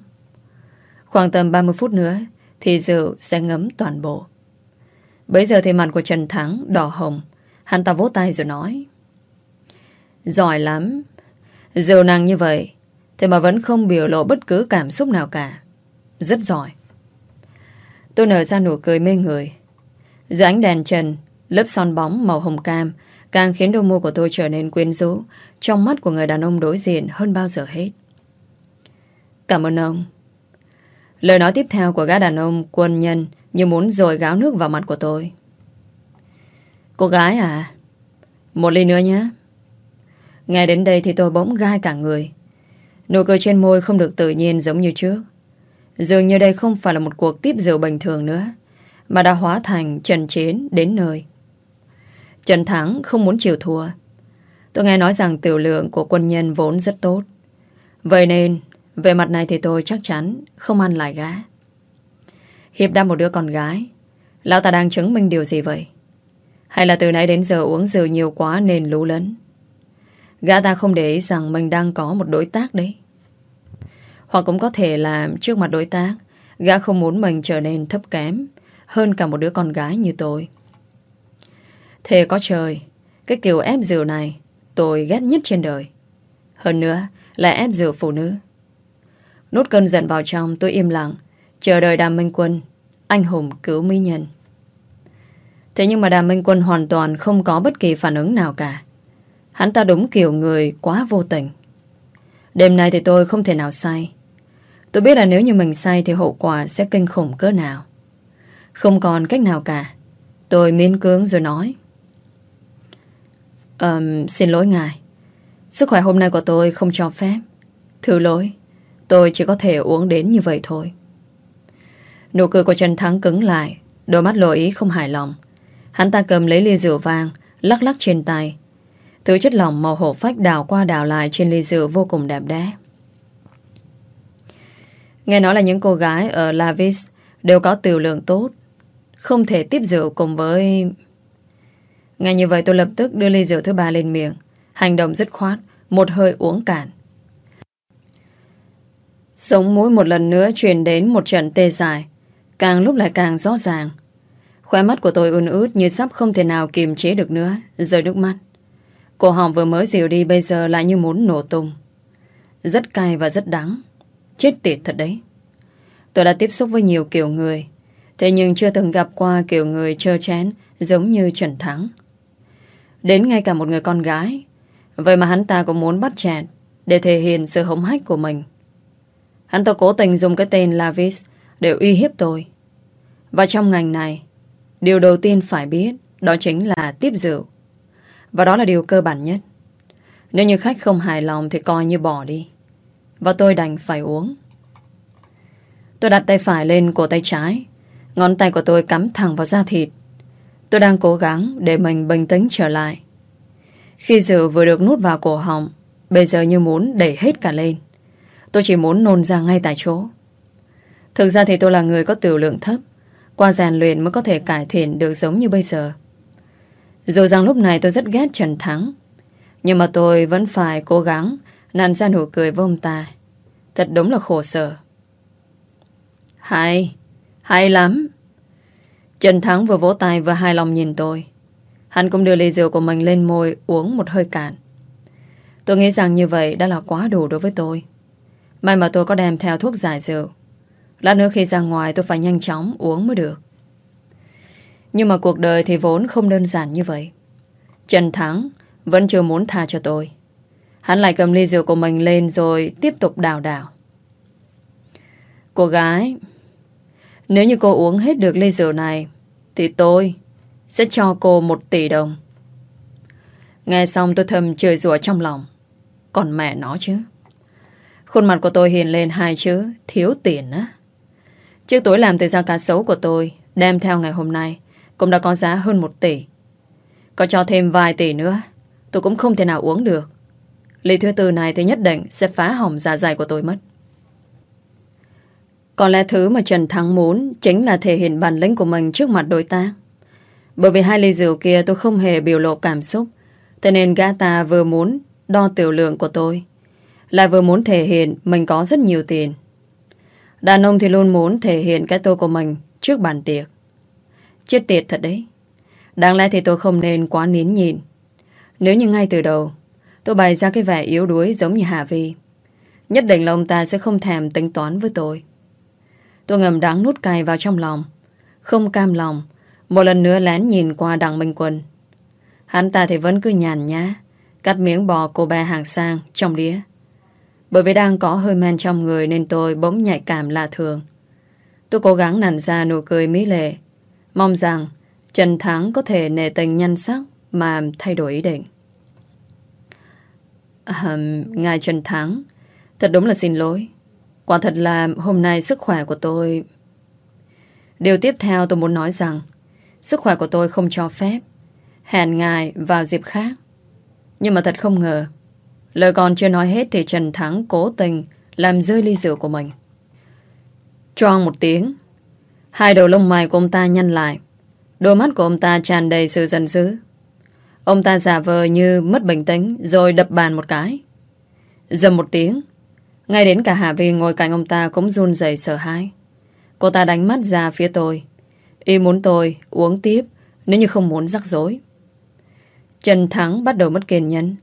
Speaker 1: Khoảng tầm 30 phút nữa Thì rượu sẽ ngấm toàn bộ. Bây giờ thì mặt của Trần Thắng đỏ hồng. Hắn ta vỗ tay rồi nói. Giỏi lắm. dìu nàng như vậy. Thế mà vẫn không biểu lộ bất cứ cảm xúc nào cả. Rất giỏi. Tôi nở ra nụ cười mê người. Dưới ánh đèn trần, lớp son bóng màu hồng cam càng khiến đôi môi của tôi trở nên quyến rũ trong mắt của người đàn ông đối diện hơn bao giờ hết. Cảm ơn ông. Lời nói tiếp theo của gã đàn ông quân nhân như muốn rồi gáo nước vào mặt của tôi. Cô gái à Một ly nữa nhé. Nghe đến đây thì tôi bỗng gai cả người. Nụ cười trên môi không được tự nhiên giống như trước. Dường như đây không phải là một cuộc tiếp rượu bình thường nữa, Mà đã hóa thành trần chiến đến nơi. Trần Thắng không muốn chịu thua. Tôi nghe nói rằng tiểu lượng của quân nhân vốn rất tốt. Vậy nên, Về mặt này thì tôi chắc chắn Không ăn lại gã. Hiệp đâm một đứa con gái. Lão ta đang chứng minh điều gì vậy? Hay là từ nãy đến giờ uống rượu nhiều quá Nên lú lấn? Gã ta không để ý rằng mình đang có một đối tác đấy. Hoặc cũng có thể là Trước mặt đối tác, Gã không muốn mình trở nên thấp kém Hơn cả một đứa con gái như tôi. Thề có trời, Cái kiểu ép rượu này Tôi ghét nhất trên đời. Hơn nữa là ép rượu phụ nữ. Nốt cơn giận vào trong, tôi im lặng Chờ đợi Đàm Minh Quân Anh hùng cứu mỹ nhân. Thế nhưng mà Đàm Minh Quân hoàn toàn Không có bất kỳ phản ứng nào cả. Hắn ta đúng kiểu người quá vô tình. Đêm nay thì tôi không thể nào sai. Tôi biết là nếu như mình sai Thì hậu quả sẽ kinh khủng cỡ nào. Không còn cách nào cả. Tôi miên cưỡng rồi nói. Um, Xin lỗi ngài. Sức khỏe hôm nay của tôi không cho phép. Thứ lỗi Tôi chỉ có thể uống đến như vậy thôi. Nụ cười của Trần Thắng cứng lại Đôi mắt lộ ý không hài lòng Hắn ta cầm lấy ly rượu vang Lắc lắc trên tay Thứ chất lỏng màu hổ phách đào qua đào lại Trên ly rượu vô cùng đẹp đẽ Nghe nói là những cô gái ở Lavis đều có tiểu lượng tốt. Không thể tiếp rượu cùng với... Ngay như vậy tôi lập tức đưa ly rượu thứ ba lên miệng. Hành động dứt khoát, một hơi uống cạn. Sống mũi một lần nữa truyền đến một trận tê dài. Càng lúc lại càng rõ ràng. Khóe mắt của tôi ươn ướt như sắp không thể nào kiềm chế được nữa, rơi nước mắt. Cổ họng vừa mới dịu đi bây giờ lại như muốn nổ tung. Rất cay và rất đắng. Chết tiệt thật đấy. Tôi đã tiếp xúc với nhiều kiểu người. Thế nhưng chưa từng gặp qua kiểu người trơ chén giống như Trần Thắng. Đến ngay cả một người con gái. Vậy mà hắn ta cũng muốn bắt chẹt để thể hiện sự hống hách của mình. Hắn ta cố tình dùng cái tên Lavis đều uy hiếp tôi. Và trong ngành này, điều đầu tiên phải biết đó chính là tiếp rượu. Và đó là điều cơ bản nhất. Nếu như khách không hài lòng thì coi như bỏ đi. Và tôi đành phải uống. Tôi đặt tay phải lên cổ tay trái. Ngón tay của tôi cắm thẳng vào da thịt. Tôi đang cố gắng để mình bình tĩnh trở lại. Khi rượu vừa được nút vào cổ họng, bây giờ như muốn đẩy hết cả lên. Tôi chỉ muốn nôn ra ngay tại chỗ. Thực ra thì tôi là người có tiểu lượng thấp. Qua rèn luyện mới có thể cải thiện được giống như bây giờ. Dù rằng lúc này tôi rất ghét Trần Thắng. Nhưng mà tôi vẫn phải cố gắng nặn ra nụ cười với ông ta. Thật đúng là khổ sở. Hay, hay lắm. Trần Thắng vừa vỗ tay vừa hài lòng nhìn tôi. Hắn cũng đưa ly rượu của mình lên môi uống một hơi cạn. Tôi nghĩ rằng như vậy đã là quá đủ đối với tôi. May mà tôi có đem theo thuốc giải rượu. Lát nữa khi ra ngoài tôi phải nhanh chóng uống mới được. Nhưng mà cuộc đời thì vốn không đơn giản như vậy. Trần Thắng vẫn chưa muốn tha cho tôi. Hắn lại cầm ly rượu của mình lên rồi tiếp tục đào đảo. Cô gái, nếu như cô uống hết được ly rượu này, thì tôi sẽ cho cô một tỷ đồng. Nghe xong tôi thầm chửi rủa trong lòng. Còn mẹ nó chứ. Khuôn mặt của tôi hiện lên hai chữ thiếu tiền á. Chiếc túi làm từ da cá sấu của tôi, đem theo ngày hôm nay, cũng đã có giá hơn một tỷ. Có cho thêm vài tỷ nữa, tôi cũng không thể nào uống được. Ly thứ tư này thì nhất định sẽ phá hỏng dạ dày của tôi mất. Có lẽ thứ mà Trần Thắng muốn chính là thể hiện bản lĩnh của mình trước mặt đối tác. Bởi vì hai ly rượu kia tôi không hề biểu lộ cảm xúc. Thế nên gã ta vừa muốn đo tiểu lượng của tôi. Lại vừa muốn thể hiện mình có rất nhiều tiền. Đàn ông thì luôn muốn thể hiện cái tôi của mình trước bàn tiệc. Chết tiệt thật đấy. Đáng lẽ thì tôi không nên quá nín nhìn. Nếu như ngay từ đầu tôi bày ra cái vẻ yếu đuối giống như Hà Vi, nhất định là ông ta sẽ không thèm tính toán với tôi. Tôi ngầm đắng nút cay vào trong lòng. Không cam lòng. Một lần nữa lén nhìn qua đằng Minh Quân. Hắn ta thì vẫn cứ nhàn nhã. Cắt miếng bò cô bé hàng sang trong đĩa. Bởi vì đang có hơi men trong người nên tôi bỗng nhạy cảm lạ thường. Tôi cố gắng nặn ra nụ cười mỹ lệ. Mong rằng Trần Thắng có thể nề tình nhân sắc mà thay đổi ý định. À, ngài Trần Thắng, thật đúng là xin lỗi. Quả thật là hôm nay sức khỏe của tôi... Điều tiếp theo tôi muốn nói rằng sức khỏe của tôi không cho phép hẹn ngài vào dịp khác. Nhưng mà thật không ngờ lời còn chưa nói hết thì Trần Thắng cố tình làm rơi ly rượu của mình. Choang một tiếng, hai đầu lông mày của ông ta nhăn lại đôi mắt của ông ta tràn đầy sự giận dữ. Ông ta giả vờ như mất bình tĩnh, rồi đập bàn một cái. Dầm một tiếng, ngay đến cả Hà Vi ngồi cạnh ông ta cũng run rẩy sợ hãi. Cô ta đánh mắt ra phía tôi. Y muốn tôi uống tiếp, nếu như không muốn rắc rối. Trần Thắng bắt đầu mất kiên nhẫn.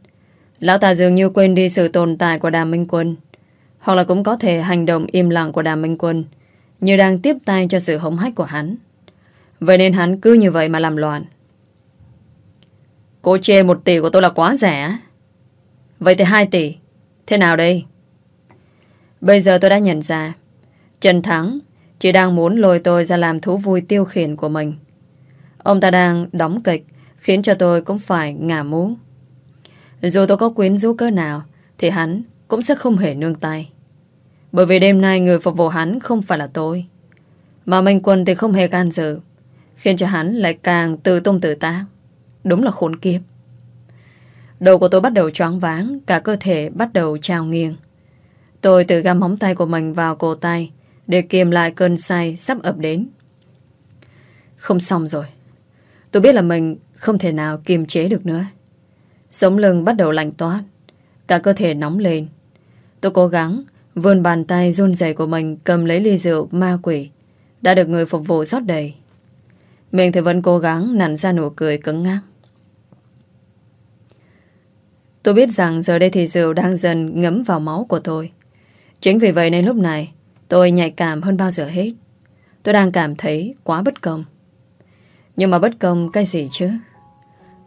Speaker 1: Lão ta dường như quên đi sự tồn tại của Đàm Minh Quân. Hoặc là cũng có thể hành động im lặng của Đàm Minh Quân, như đang tiếp tay cho sự hống hách của hắn. Vậy nên hắn cứ như vậy mà làm loạn. Cô chê một tỷ của tôi là quá rẻ. Vậy thì hai tỷ. Thế nào đây? Bây giờ tôi đã nhận ra, Trần Thắng chỉ đang muốn lôi tôi ra làm thú vui tiêu khiển của mình. Ông ta đang đóng kịch, khiến cho tôi cũng phải ngả mũ. Dù tôi có quyến rũ cơ nào thì hắn cũng sẽ không hề nương tay. Bởi vì đêm nay người phục vụ hắn không phải là tôi. Mà Minh Quân thì không hề can dự khiến cho hắn lại càng tự tung tự ta, Đúng là khốn kiếp. Đầu của tôi bắt đầu choáng váng cả cơ thể bắt đầu trao nghiêng. Tôi tự găm móng tay của mình vào cổ tay để kiềm lại cơn say sắp ập đến. Không xong rồi. Tôi biết là mình không thể nào kiềm chế được nữa. Sống lưng bắt đầu lạnh toát. Cả cơ thể nóng lên. Tôi cố gắng vươn bàn tay run rẩy của mình cầm lấy ly rượu ma quỷ đã được người phục vụ rót đầy. Mình thì vẫn cố gắng nặn ra nụ cười cứng ngắc. Tôi biết rằng giờ đây thì rượu đang dần ngấm vào máu của tôi. Chính vì vậy nên lúc này, tôi nhạy cảm hơn bao giờ hết. Tôi đang cảm thấy quá bất công. Nhưng mà bất công cái gì chứ?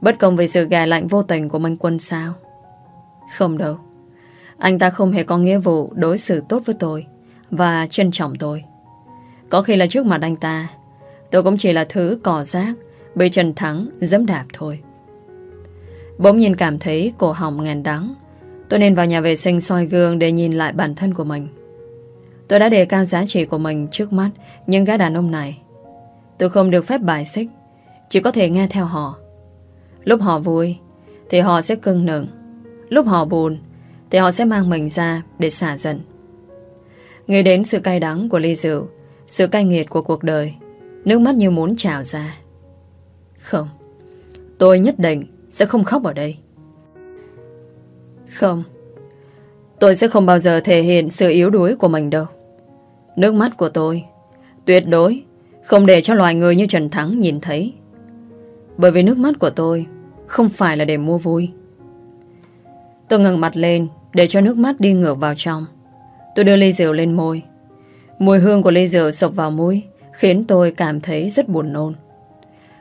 Speaker 1: Bất công vì sự gà lạnh vô tình của Minh Quân sao? Không đâu. Anh ta không hề có nghĩa vụ đối xử tốt với tôi và trân trọng tôi. Có khi là trước mặt anh ta, tôi cũng chỉ là thứ cỏ rác bị Trần Thắng dẫm đạp thôi. Bỗng nhiên cảm thấy cổ họng ngàn đắng. Tôi nên vào nhà vệ sinh soi gương để nhìn lại bản thân của mình. Tôi đã đề cao giá trị của mình trước mắt những gã đàn ông này. Tôi không được phép bài xích, chỉ có thể nghe theo họ. Lúc họ vui, thì họ sẽ cưng nựng. Lúc họ buồn, thì họ sẽ mang mình ra để xả giận. Nghĩ đến sự cay đắng của ly rượu, sự cay nghiệt của cuộc đời, nước mắt như muốn trào ra. Không, tôi nhất định sẽ không khóc ở đây. Không, tôi sẽ không bao giờ thể hiện sự yếu đuối của mình đâu. Nước mắt của tôi tuyệt đối không để cho loài người như Trần Thắng nhìn thấy. Bởi vì nước mắt của tôi không phải là để mua vui. Tôi ngừng mặt lên để cho nước mắt đi ngược vào trong. Tôi đưa ly rượu lên môi. Mùi hương của ly rượu sộc vào mũi khiến tôi cảm thấy rất buồn nôn.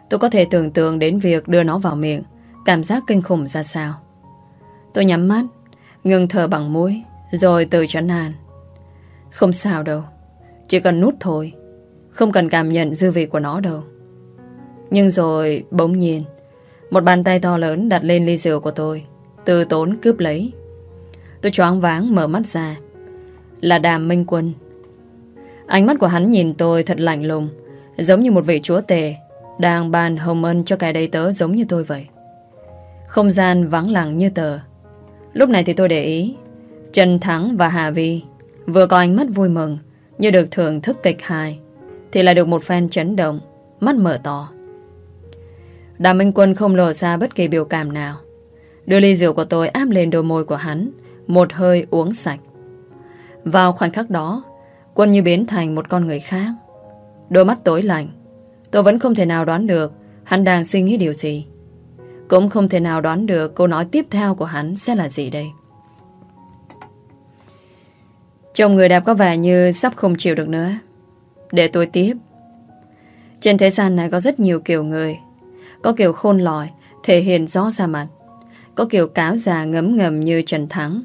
Speaker 1: Tôi có thể tưởng tượng đến việc đưa nó vào miệng, Cảm giác kinh khủng ra sao Tôi nhắm mắt, Ngừng thở bằng mũi, Rồi từ chấn an Không sao đâu, Chỉ cần nút thôi, Không cần cảm nhận dư vị của nó đâu Nhưng rồi bỗng nhiên một bàn tay to lớn đặt lên ly rượu của tôi. Từ tốn cướp lấy. Tôi choáng váng mở mắt ra. Là đàm minh quân. Ánh mắt của hắn nhìn tôi thật lạnh lùng, Giống như một vị chúa tể Đang ban hồng ân cho cái đầy tớ giống như tôi vậy. Không gian vắng lặng như tờ. Lúc này thì tôi để ý, Trần Thắng và Hà Vi Vừa có ánh mắt vui mừng Như được thưởng thức kịch hài, Thì lại được một fan chấn động, Mắt mở to. Đàm Minh Quân không lộ ra bất kỳ biểu cảm nào Đưa ly rượu của tôi áp lên đôi môi của hắn, Một hơi uống sạch Vào khoảnh khắc đó, Quân như biến thành một con người khác Đôi mắt tối lạnh, Tôi vẫn không thể nào đoán được Hắn đang suy nghĩ điều gì cũng không thể nào đoán được câu nói tiếp theo của hắn sẽ là gì đây. Chồng người đẹp có vẻ như sắp không chịu được nữa. Để tôi tiếp. Trên thế gian này có rất nhiều kiểu người. Có kiểu khôn lòi, thể hiện rõ ra mặt. Có kiểu cáo già ngấm ngầm như Trần Thắng.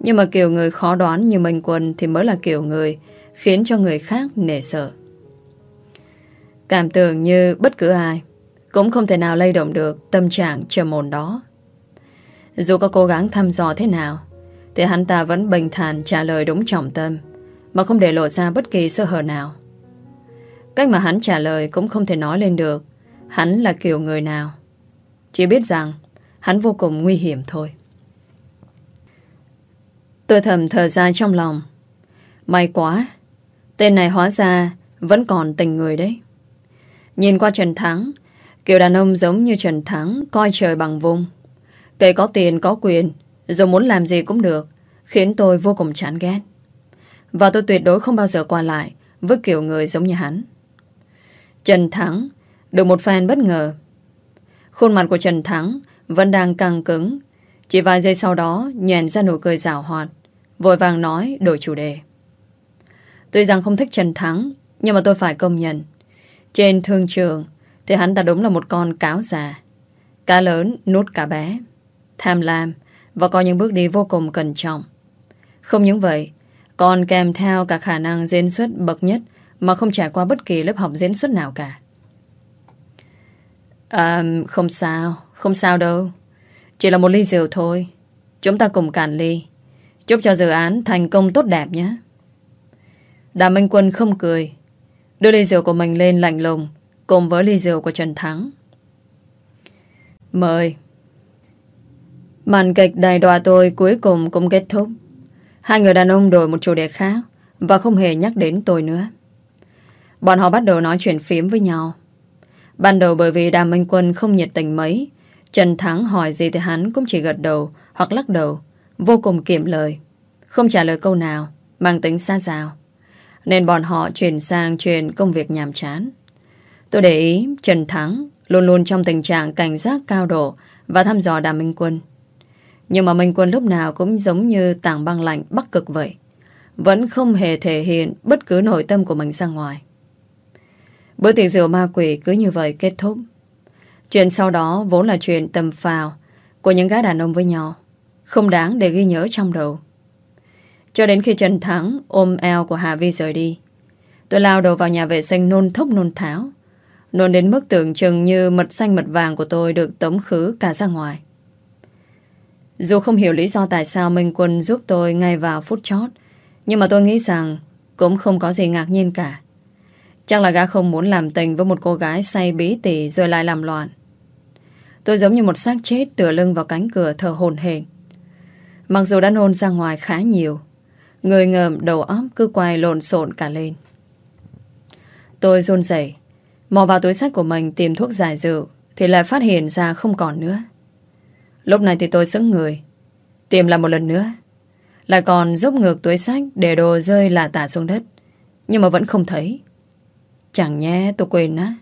Speaker 1: Nhưng mà kiểu người khó đoán như Minh Quân thì mới là kiểu người khiến cho người khác nể sợ. Cảm tưởng như bất cứ ai cũng không thể nào lay động được tâm trạng trầm ổn đó. Dù có cố gắng thăm dò thế nào, thì hắn ta vẫn bình thản trả lời đúng trọng tâm, mà không để lộ ra bất kỳ sơ hở nào. Cách mà hắn trả lời cũng không thể nói lên được hắn là kiểu người nào. Chỉ biết rằng hắn vô cùng nguy hiểm thôi. Tôi thầm thở dài trong lòng. May quá, tên này hóa ra vẫn còn tình người đấy. Nhìn qua Trần Thắng, Kiểu đàn ông giống như Trần Thắng Coi trời bằng vùng Kể có tiền có quyền Dù muốn làm gì cũng được Khiến tôi vô cùng chán ghét Và tôi tuyệt đối không bao giờ qua lại Với kiểu người giống như hắn Trần Thắng được một fan bất ngờ. Khuôn mặt của Trần Thắng Vẫn đang căng cứng. Chỉ vài giây sau đó Nhèn ra nụ cười rào hoạt, Vội vàng nói đổi chủ đề. Tuy rằng không thích Trần Thắng, Nhưng mà tôi phải công nhận, Trên thương trường thì hắn ta đúng là một con cáo già. Cá lớn nuốt cá bé, Tham lam Và có những bước đi vô cùng cẩn trọng. Không những vậy, Còn kèm theo cả khả năng diễn xuất bậc nhất Mà không trải qua bất kỳ lớp học diễn xuất nào cả. À không sao Không sao đâu. Chỉ là một ly rượu thôi. Chúng ta cùng cạn ly. Chúc cho dự án thành công tốt đẹp nhé. Đàm Minh Quân không cười. Đưa ly rượu của mình lên lạnh lùng, Cùng với ly rượu của Trần Thắng. Mời. Màn kịch đài đọa tôi cuối cùng cũng kết thúc. Hai người đàn ông đổi một chủ đề khác và không hề nhắc đến tôi nữa. Bọn họ bắt đầu nói chuyện phím với nhau. Ban đầu bởi vì Đàm Minh Quân không nhiệt tình mấy, Trần Thắng hỏi gì thì hắn cũng chỉ gật đầu hoặc lắc đầu, vô cùng kiệm lời. Không trả lời câu nào, mang tính xa rào. Nên bọn họ chuyển sang chuyện công việc nhàm chán. Tôi để ý Trần Thắng luôn luôn trong tình trạng cảnh giác cao độ và thăm dò Đàm Minh Quân. Nhưng mà Minh Quân lúc nào cũng giống như tảng băng lạnh bắc cực vậy. Vẫn không hề thể hiện bất cứ nội tâm của mình ra ngoài. Bữa tiệc rượu ma quỷ cứ như vậy kết thúc. Chuyện sau đó vốn là chuyện tầm phào của những gái đàn ông với nhau. Không đáng để ghi nhớ trong đầu. Cho đến khi Trần Thắng ôm eo của Hà Vi rời đi. Tôi lao đầu vào nhà vệ sinh nôn thốc nôn tháo. Nôn đến mức tưởng chừng như mật xanh mật vàng của tôi được tống khứ cả ra ngoài. Dù không hiểu lý do tại sao Minh Quân giúp tôi ngay vào phút chót, nhưng mà tôi nghĩ rằng cũng không có gì ngạc nhiên cả. Chắc là gã không muốn làm tình với một cô gái say bí tỉ rồi lại làm loạn. Tôi giống như một xác chết tựa lưng vào cánh cửa thở hồn hển. Mặc dù đã nôn ra ngoài khá nhiều, người ngợm đầu óc cứ quay lộn xộn cả lên. Tôi run rẩy mò vào túi sách của mình tìm thuốc giải rượu thì lại phát hiện ra không còn nữa. Lúc này thì tôi sững người Tìm lại một lần nữa Lại còn dốc ngược túi sách Để đồ rơi là tả xuống đất Nhưng mà vẫn không thấy Chẳng nhé tôi quên á.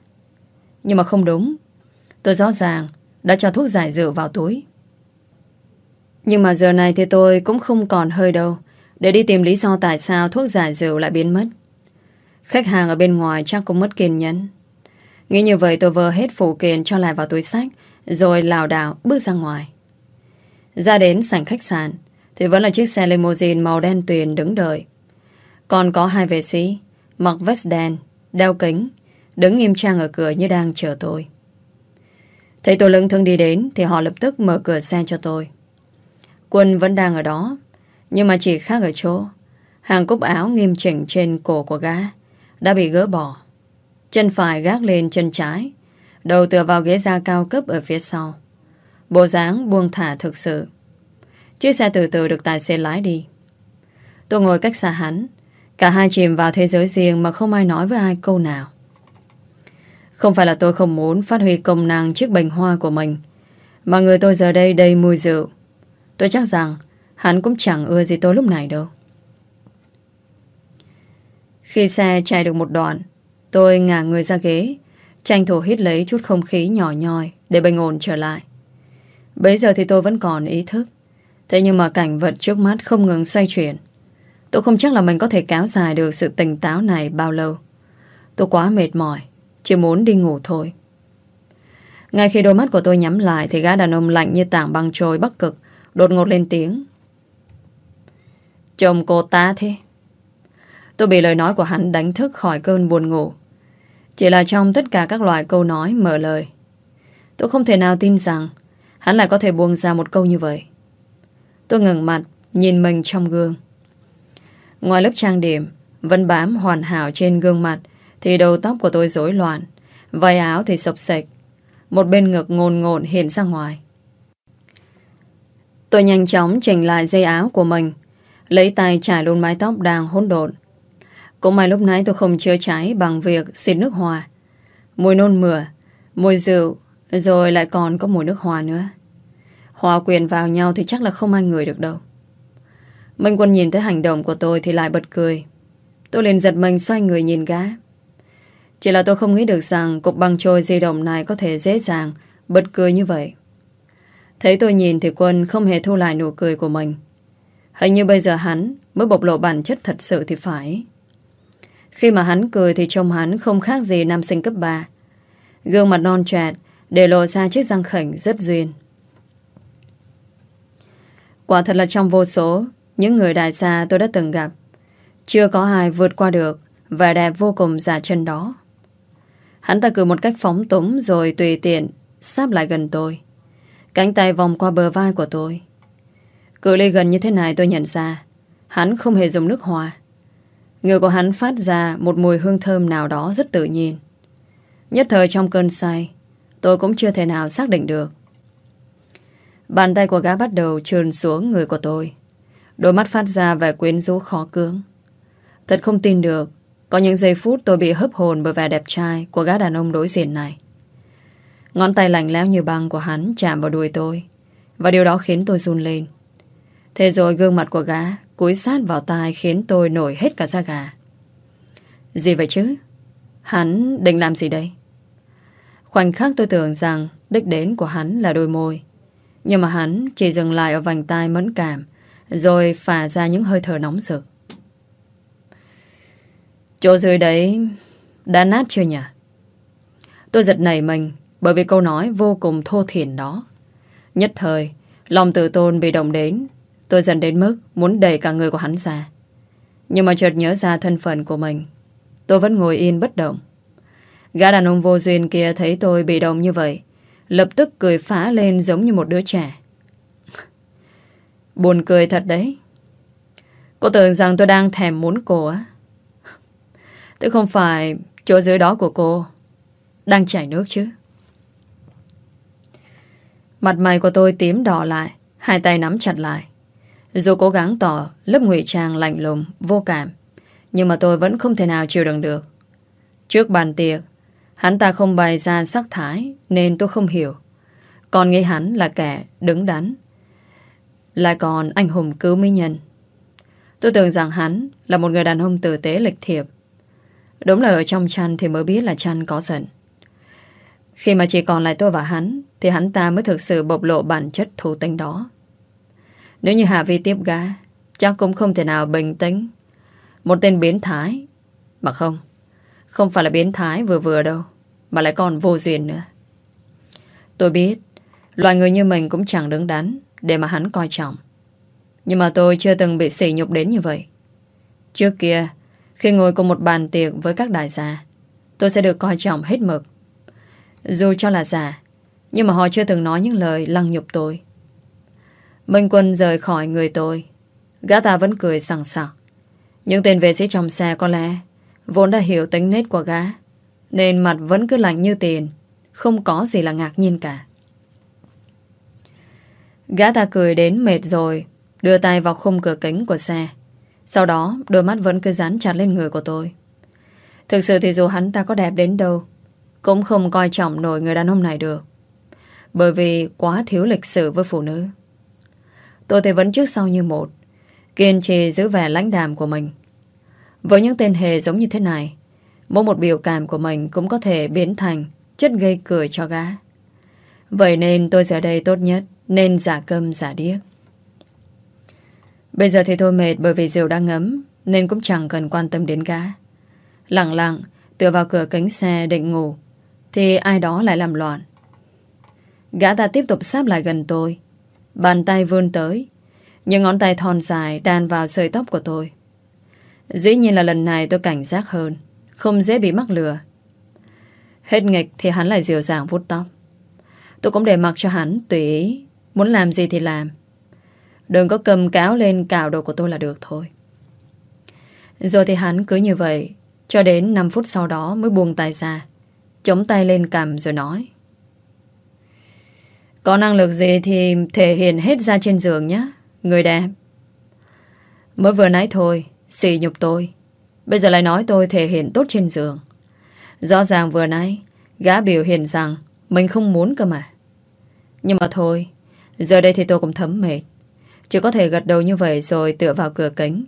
Speaker 1: Nhưng mà không đúng. Tôi rõ ràng đã cho thuốc giải rượu vào túi. Nhưng mà giờ này thì tôi cũng không còn hơi đâu. Để đi tìm lý do tại sao thuốc giải rượu lại biến mất. Khách hàng ở bên ngoài chắc cũng mất kiên nhẫn. Nghĩ như vậy tôi vơ hết phụ kiện cho lại vào túi sách, Rồi lào đảo bước ra ngoài. Ra đến sảnh khách sạn, Thì vẫn là chiếc xe limousine màu đen tuyền đứng đợi. Còn có hai vệ sĩ, Mặc vest đen Đeo kính, Đứng nghiêm trang ở cửa như đang chờ tôi. Thấy tôi lưng thương đi đến, Thì họ lập tức mở cửa xe cho tôi. Quân vẫn đang ở đó, Nhưng mà chỉ khác ở chỗ, Hàng cúc áo nghiêm chỉnh trên cổ của gã Đã bị gỡ bỏ. Chân phải gác lên chân trái, Đầu tựa vào ghế da cao cấp ở phía sau. Bộ dáng buông thả thực sự. Chiếc xe từ từ được tài xế lái đi. Tôi ngồi cách xa hắn Cả hai chìm vào thế giới riêng Mà không ai nói với ai câu nào. Không phải là tôi không muốn Phát huy công năng chiếc bình hoa của mình, Mà người tôi giờ đây đầy mùi rượu. Tôi chắc rằng Hắn cũng chẳng ưa gì tôi lúc này đâu. Khi xe chạy được một đoạn, Tôi ngả người ra ghế, Tranh thủ hít lấy chút không khí nhỏ nhoi Để bình ổn trở lại. Bây giờ thì tôi vẫn còn ý thức, Thế nhưng mà cảnh vật trước mắt không ngừng xoay chuyển. Tôi không chắc là mình có thể kéo dài được sự tỉnh táo này bao lâu. Tôi quá mệt mỏi, Chỉ muốn đi ngủ thôi. Ngay khi đôi mắt của tôi nhắm lại Thì gã đàn ông lạnh như tảng băng trôi bắc cực, Đột ngột lên tiếng. Chồng cô ta thế. Tôi bị lời nói của hắn đánh thức khỏi cơn buồn ngủ. Chỉ là trong tất cả các loại câu nói mở lời, Tôi không thể nào tin rằng Hắn lại có thể buông ra một câu như vậy. Tôi ngừng mặt, Nhìn mình trong gương. Ngoài lớp trang điểm Vẫn bám hoàn hảo trên gương mặt, Thì đầu tóc của tôi rối loạn Vai áo thì sập sạch Một bên ngực ngồn ngộn hiện ra ngoài. Tôi nhanh chóng chỉnh lại dây áo của mình, Lấy tay trải luôn mái tóc đang hỗn độn. Cũng may lúc nãy tôi không chữa cháy Bằng việc xịt nước hoa. Mùi nôn mửa, Mùi rượu, rồi lại còn có mùi nước hoa nữa. Hòa quyền vào nhau thì chắc là không ai người được đâu. Minh Quân nhìn thấy hành động của tôi Thì lại bật cười. Tôi liền giật mình xoay người nhìn gã. Chỉ là tôi không nghĩ được rằng Cục băng trôi di động này có thể dễ dàng Bật cười như vậy. Thấy tôi nhìn thì Quân không hề thu lại nụ cười của mình. Hình như bây giờ hắn Mới bộc lộ bản chất thật sự thì phải. Khi mà hắn cười Thì trông hắn không khác gì nam sinh cấp 3 Gương mặt non trẹt để lộ ra chiếc răng khảnh rất duyên. Quả thật là trong vô số những người đại gia tôi đã từng gặp, chưa có ai vượt qua được vẻ đẹp vô cùng giả chân đó. Hắn ta cử một cách phóng túng rồi tùy tiện sáp lại gần tôi. Cánh tay vòng qua bờ vai của tôi. Cự ly gần như thế này tôi nhận ra hắn không hề dùng nước hoa. Người của hắn phát ra một mùi hương thơm nào đó rất tự nhiên. Nhất thời trong cơn say Tôi cũng chưa thể nào xác định được Bàn tay của gã bắt đầu trườn xuống người của tôi Đôi mắt phát ra vẻ quyến rũ khó cưỡng. Thật không tin được, Có những giây phút tôi bị hấp hồn Bởi vẻ đẹp trai của gã đàn ông đối diện này. Ngón tay lạnh lẽo như băng của hắn Chạm vào đuôi tôi, Và điều đó khiến tôi run lên. Thế rồi gương mặt của gã Cúi sát vào tai khiến tôi nổi hết cả da gà. Gì vậy chứ? Hắn định làm gì đây? Khoảnh khắc tôi tưởng rằng Đích đến của hắn là đôi môi, Nhưng mà hắn chỉ dừng lại ở vành tai mẫn cảm rồi phả ra những hơi thở nóng rực. Chỗ dưới đấy, Đã nát chưa nhỉ? Tôi giật nảy mình, Bởi vì câu nói vô cùng thô thiển đó. Nhất thời, Lòng tự tôn bị động đến, Tôi dần đến mức muốn đẩy cả người của hắn ra. Nhưng mà chợt nhớ ra thân phận của mình, Tôi vẫn ngồi yên bất động. Gã đàn ông vô duyên kia thấy tôi bị động như vậy, Lập tức cười phá lên giống như một đứa trẻ. Buồn cười thật đấy. Cô tưởng rằng tôi đang thèm muốn cô á. Tôi không phải chỗ dưới đó của cô. Đang chảy nước chứ. Mặt mày của tôi tím đỏ lại, Hai tay nắm chặt lại. Dù cố gắng tỏ lớp ngụy trang lạnh lùng, Vô cảm, Nhưng mà tôi vẫn không thể nào chịu đựng được. Trước bàn tiệc, Hắn ta không bày ra sắc thái Nên tôi không hiểu. Còn nghĩ hắn là kẻ đứng đắn lại còn anh hùng cứu mỹ nhân. Tôi tưởng rằng hắn Là một người đàn ông tử tế lịch thiệp. Đúng là ở trong chăn Thì mới biết là chăn có giận. Khi mà chỉ còn lại tôi và hắn, Thì hắn ta mới thực sự bộc lộ bản chất thù tính đó. Nếu như Hà Vi tiếp gã Chắc cũng không thể nào bình tĩnh. Một tên biến thái. Mà không Không phải là biến thái vừa vừa đâu, Mà lại còn vô duyên nữa. Tôi biết, Loài người như mình cũng chẳng đứng đắn. Để mà hắn coi trọng. Nhưng mà tôi chưa từng bị sỉ nhục đến như vậy. Trước kia, Khi ngồi cùng một bàn tiệc với các đại gia, Tôi sẽ được coi trọng hết mực. Dù cho là giả, Nhưng mà họ chưa từng nói những lời lăng nhục tôi. Minh Quân rời khỏi người tôi. Gã ta vẫn cười sẵn sặc. Những tên vệ sĩ trong xe có lẽ Vốn đã hiểu tính nết của gã, Nên mặt vẫn cứ lạnh như tiền, Không có gì là ngạc nhiên cả. Gã ta cười đến mệt rồi, Đưa tay vào khung cửa kính của xe. Sau đó, đôi mắt vẫn cứ dán chặt lên người của tôi. Thực sự thì dù hắn ta có đẹp đến đâu, Cũng không coi trọng nổi người đàn ông này được. Bởi vì quá thiếu lịch sử với phụ nữ. Tôi thì vẫn trước sau như một, Kiên trì giữ vẻ lãnh đàm của mình. Với những tên hề giống như thế này, Mỗi một biểu cảm của mình Cũng có thể biến thành Chất gây cười cho gã. Vậy nên tôi giờ đây tốt nhất nên giả câm giả điếc Bây giờ thì tôi mệt Bởi vì rượu đang ngấm, Nên cũng chẳng cần quan tâm đến gã. Lặng lặng, Tựa vào cửa cánh xe định ngủ, Thì ai đó lại làm loạn. Gã ta tiếp tục sáp lại gần tôi. Bàn tay vươn tới, Những ngón tay thon dài đan vào sợi tóc của tôi. Dĩ nhiên là lần này tôi cảnh giác hơn, Không dễ bị mắc lừa. Hết nghịch thì hắn lại dịu dàng vuốt tóc. Tôi cũng để mặc cho hắn tùy ý Muốn làm gì thì làm. Đừng có cầm cáo lên cào đầu của tôi là được thôi. Rồi thì hắn cứ như vậy, Cho đến 5 phút sau đó mới buông tay ra, Chống tay lên cầm rồi nói. Có năng lực gì thì thể hiện hết ra trên giường nhé, Người đẹp. Mới vừa nãy thôi Xì nhục tôi. Bây giờ lại nói tôi thể hiện tốt trên giường. Rõ ràng vừa nãy, Gã biểu hiện rằng Mình không muốn cơ mà. Nhưng mà thôi Giờ đây thì tôi cũng thấm mệt. Chỉ có thể gật đầu như vậy rồi tựa vào cửa kính.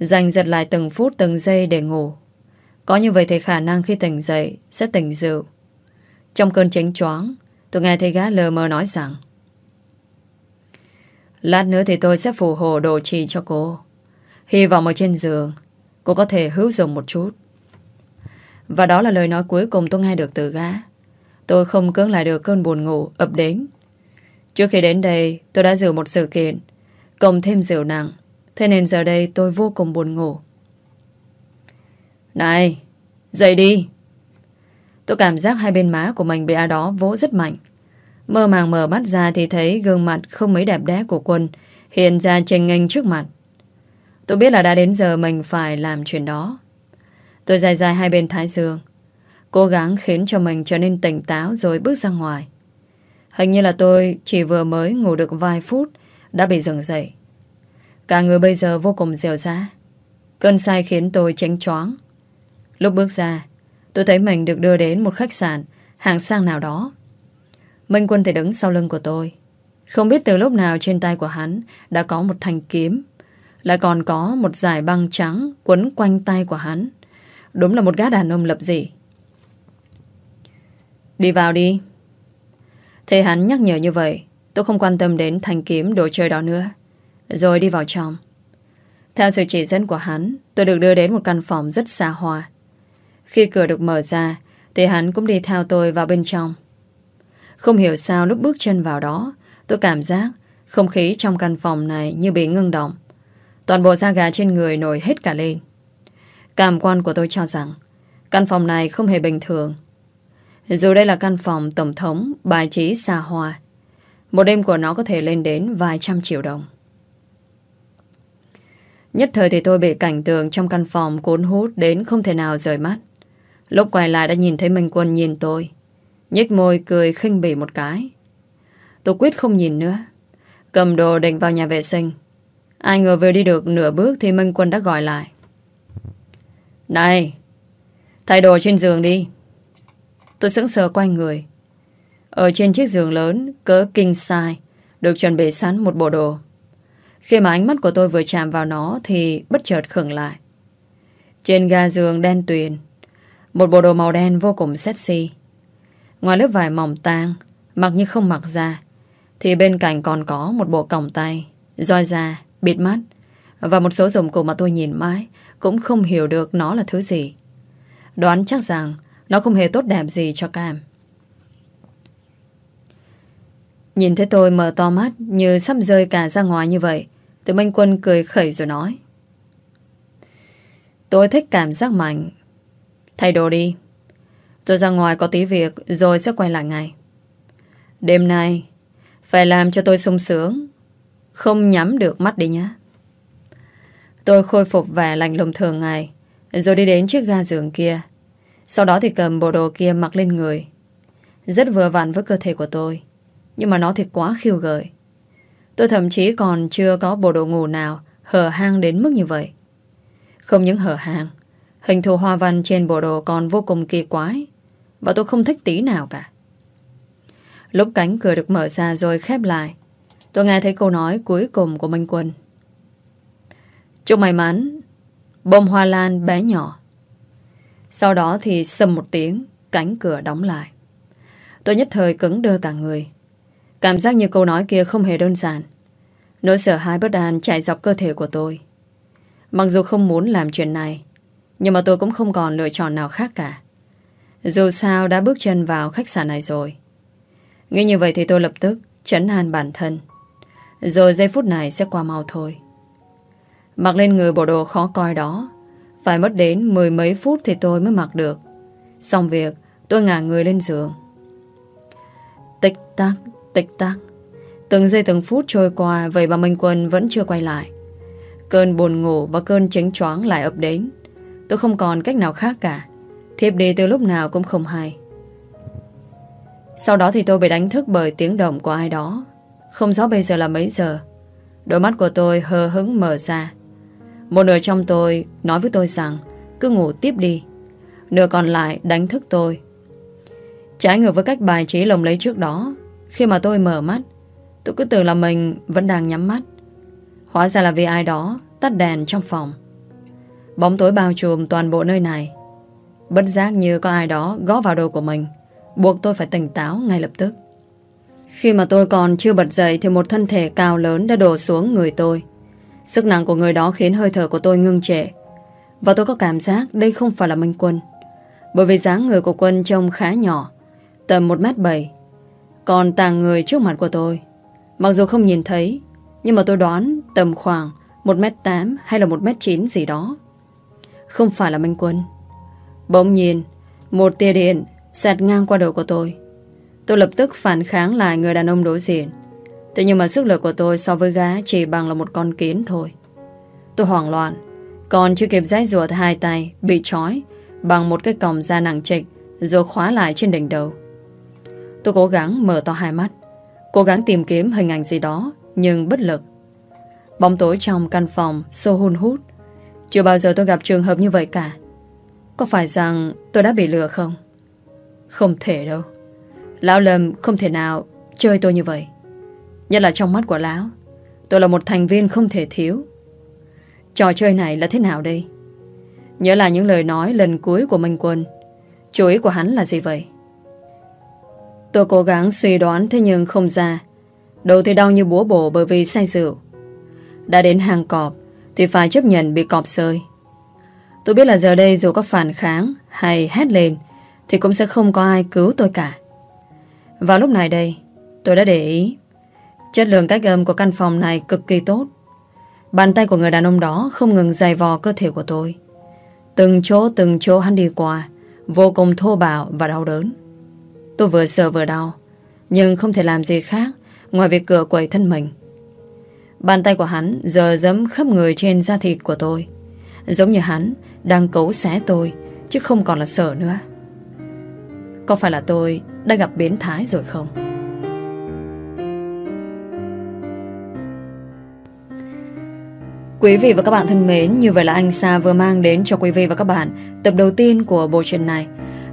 Speaker 1: Dành giật lại từng phút, từng giây để ngủ. Có như vậy thì khả năng khi tỉnh dậy Sẽ tỉnh rượu Trong cơn chánh choáng, Tôi nghe thấy gã lờ mờ nói rằng, Lát nữa thì tôi sẽ phù hộ đồ trì cho cô. Hy vọng ở trên giường, Cô có thể hữu dụng một chút. Và đó là lời nói cuối cùng tôi nghe được từ gã. Tôi không cưỡng lại được cơn buồn ngủ ập đến. Trước khi đến đây tôi đã dự một sự kiện Cộng thêm rượu nặng Thế nên giờ đây tôi vô cùng buồn ngủ Này Dậy đi Tôi cảm giác hai bên má của mình bị ai đó vỗ rất mạnh Mơ màng mở mắt ra thì thấy gương mặt không mấy đẹp đẽ của quân hiện ra trình nghênh trước mặt. Tôi biết là đã đến giờ mình phải làm chuyện đó. Tôi dài dài hai bên thái dương, cố gắng khiến cho mình trở nên tỉnh táo rồi bước ra ngoài. Hình như là tôi chỉ vừa mới ngủ được vài phút, đã bị dừng dậy. Cả người bây giờ vô cùng dẻo dã. Cơn say khiến tôi tránh choáng. Lúc bước ra, Tôi thấy mình được đưa đến một khách sạn, Hàng sang nào đó. Minh Quân thì đứng sau lưng của tôi. Không biết từ lúc nào trên tay của hắn Đã có một thanh kiếm, Lại còn có một dải băng trắng Quấn quanh tay của hắn. Đúng là một gã đàn ông lập dị. Đi vào đi. Thế hắn nhắc nhở như vậy, Tôi không quan tâm đến thanh kiếm đồ chơi đó nữa. Rồi đi vào trong. Theo sự chỉ dẫn của hắn, Tôi được đưa đến một căn phòng rất xa hoa. Khi cửa được mở ra, Thì hắn cũng đi theo tôi vào bên trong. Không hiểu sao lúc bước chân vào đó, Tôi cảm giác Không khí trong căn phòng này như bị ngưng động. Toàn bộ da gà trên người nổi hết cả lên. Cảm quan của tôi cho rằng, Căn phòng này không hề bình thường. Dù đây là căn phòng tổng thống, Bài trí xa hoa Một đêm của nó có thể lên đến vài trăm triệu đồng Nhất thời thì tôi bị cảnh tượng trong căn phòng cuốn hút đến không thể nào rời mắt. Lúc quay lại đã nhìn thấy Minh Quân nhìn tôi. nhếch môi cười khinh bỉ một cái. Tôi quyết không nhìn nữa. Cầm đồ định vào nhà vệ sinh. Ai ngờ vừa đi được nửa bước thì Minh Quân đã gọi lại. Này! Thay đồ trên giường đi. Tôi sững sờ quay người. Ở trên chiếc giường lớn, cỡ kinh sai, được chuẩn bị sẵn một bộ đồ. Khi mà ánh mắt của tôi vừa chạm vào nó thì bất chợt khựng lại. Trên ga giường đen tuyền, một bộ đồ màu đen vô cùng sexy. Ngoài lớp vải mỏng tang, mặc như không mặc ra, thì bên cạnh còn có một bộ còng tay, roi da, bịt mắt và một số dụng cụ mà tôi nhìn mãi cũng không hiểu được nó là thứ gì. Đoán chắc rằng nó không hề tốt đẹp gì cho Cam. Nhìn thấy tôi mở to mắt như sắp rơi cả ra ngoài như vậy từ Minh Quân cười khẩy rồi nói. Tôi thích cảm giác mạnh. Thay đồ đi. Tôi ra ngoài có tí việc Rồi sẽ quay lại ngay. Đêm nay, Phải làm cho tôi sung sướng. Không nhắm được mắt đi nhé. Tôi khôi phục vẻ lạnh lùng thường ngày, Rồi đi đến chiếc ga giường kia. Sau đó thì cầm bộ đồ kia mặc lên người Rất vừa vặn với cơ thể của tôi Nhưng mà nó thì quá khiêu gợi Tôi thậm chí còn chưa có bộ đồ ngủ nào hở hang đến mức như vậy. Không những hở hang, hình thù hoa văn trên bộ đồ còn vô cùng kỳ quái và tôi không thích tí nào cả. Lúc cánh cửa được mở ra rồi khép lại, tôi nghe thấy câu nói cuối cùng của Minh Quân. Chúc may mắn, bông hoa lan bé nhỏ. Sau đó thì sầm một tiếng, cánh cửa đóng lại. Tôi nhất thời cứng đơ cả người. Cảm giác như câu nói kia không hề đơn giản. Nỗi sợ hãi bất an chạy dọc cơ thể của tôi. Mặc dù không muốn làm chuyện này, nhưng mà tôi cũng không còn lựa chọn nào khác cả. Dù sao đã bước chân vào khách sạn này rồi. Nghĩ như vậy thì tôi lập tức chấn an bản thân. Rồi giây phút này sẽ qua mau thôi. Mặc lên người bộ đồ khó coi đó, phải mất đến mười mấy phút thì tôi mới mặc được. Xong việc, tôi ngả người lên giường. Tích tắc, Tích tắc. Từng giây từng phút trôi qua Vậy mà Minh Quân vẫn chưa quay lại. Cơn buồn ngủ và cơn chánh choáng lại ập đến. Tôi không còn cách nào khác cả. Thiếp đi từ lúc nào cũng không hay. Sau đó thì tôi bị đánh thức bởi tiếng động của ai đó. Không rõ bây giờ là mấy giờ. Đôi mắt của tôi hờ hứng mở ra. Một nửa trong tôi nói với tôi rằng, Cứ ngủ tiếp đi. Nửa còn lại đánh thức tôi. Trái ngược với cách bài trí lồng lấy trước đó, khi mà tôi mở mắt, Tôi cứ tưởng là mình vẫn đang nhắm mắt. Hóa ra là vì ai đó Tắt đèn trong phòng. Bóng tối bao trùm toàn bộ nơi này. Bất giác như có ai đó gõ vào đầu của mình, Buộc tôi phải tỉnh táo ngay lập tức. Khi mà tôi còn chưa bật dậy Thì một thân thể cao lớn đã đổ xuống người tôi. Sức nặng của người đó khiến hơi thở của tôi ngưng trệ. Và tôi có cảm giác đây không phải là Minh Quân. Bởi vì dáng người của Quân trông khá nhỏ, Tầm 1m7 còn tàng người trước mặt của tôi, Mặc dù không nhìn thấy, Nhưng mà tôi đoán tầm khoảng 1m8 hay là 1m9 gì đó. Không phải là Minh Quân. Bỗng nhìn Một tia điện xẹt ngang qua đầu của tôi. Tôi lập tức phản kháng lại người đàn ông đối diện. Thế nhưng mà sức lực của tôi so với gá chỉ bằng là một con kiến thôi. Tôi hoảng loạn. Còn chưa kịp giái ruột, hai tay Bị trói Bằng một cái còng da nặng trịch, Rồi khóa lại trên đỉnh đầu. Tôi cố gắng mở to hai mắt, Cố gắng tìm kiếm hình ảnh gì đó, Nhưng bất lực. Bóng tối trong căn phòng Sâu hun hút. Chưa bao giờ tôi gặp trường hợp như vậy cả. Có phải rằng tôi đã bị lừa không? Không thể đâu. Lão Lâm không thể nào Chơi tôi như vậy. Nhất là trong mắt của Lão, Tôi là một thành viên không thể thiếu. Trò chơi này là thế nào đây? Nhớ là những lời nói lần cuối của Minh Quân. Chú ý của hắn là gì vậy? Tôi cố gắng suy đoán Thế nhưng không ra. Đầu thì đau như búa bổ bởi vì say rượu. Đã đến hàng cọp Thì phải chấp nhận bị cọp sơi. Tôi biết là giờ đây dù có phản kháng Hay hét lên Thì cũng sẽ không có ai cứu tôi cả. Vào lúc này đây, Tôi đã để ý Chất lượng cách âm của căn phòng này cực kỳ tốt. Bàn tay của người đàn ông đó Không ngừng dày vò cơ thể của tôi. Từng chỗ từng chỗ hắn đi qua, Vô cùng thô bạo và đau đớn. Tôi vừa sợ vừa đau, Nhưng không thể làm gì khác Ngoài việc cửa quẩy thân mình. Bàn tay của hắn giờ dẫm khắp người trên da thịt của tôi, Giống như hắn Đang cấu xé tôi, Chứ không còn là sợ nữa. Có phải là tôi đã gặp biến thái rồi không? Quý vị và các bạn thân mến, như vậy là anh Sa vừa mang đến cho quý vị và các bạn tập đầu tiên của bộ truyện này.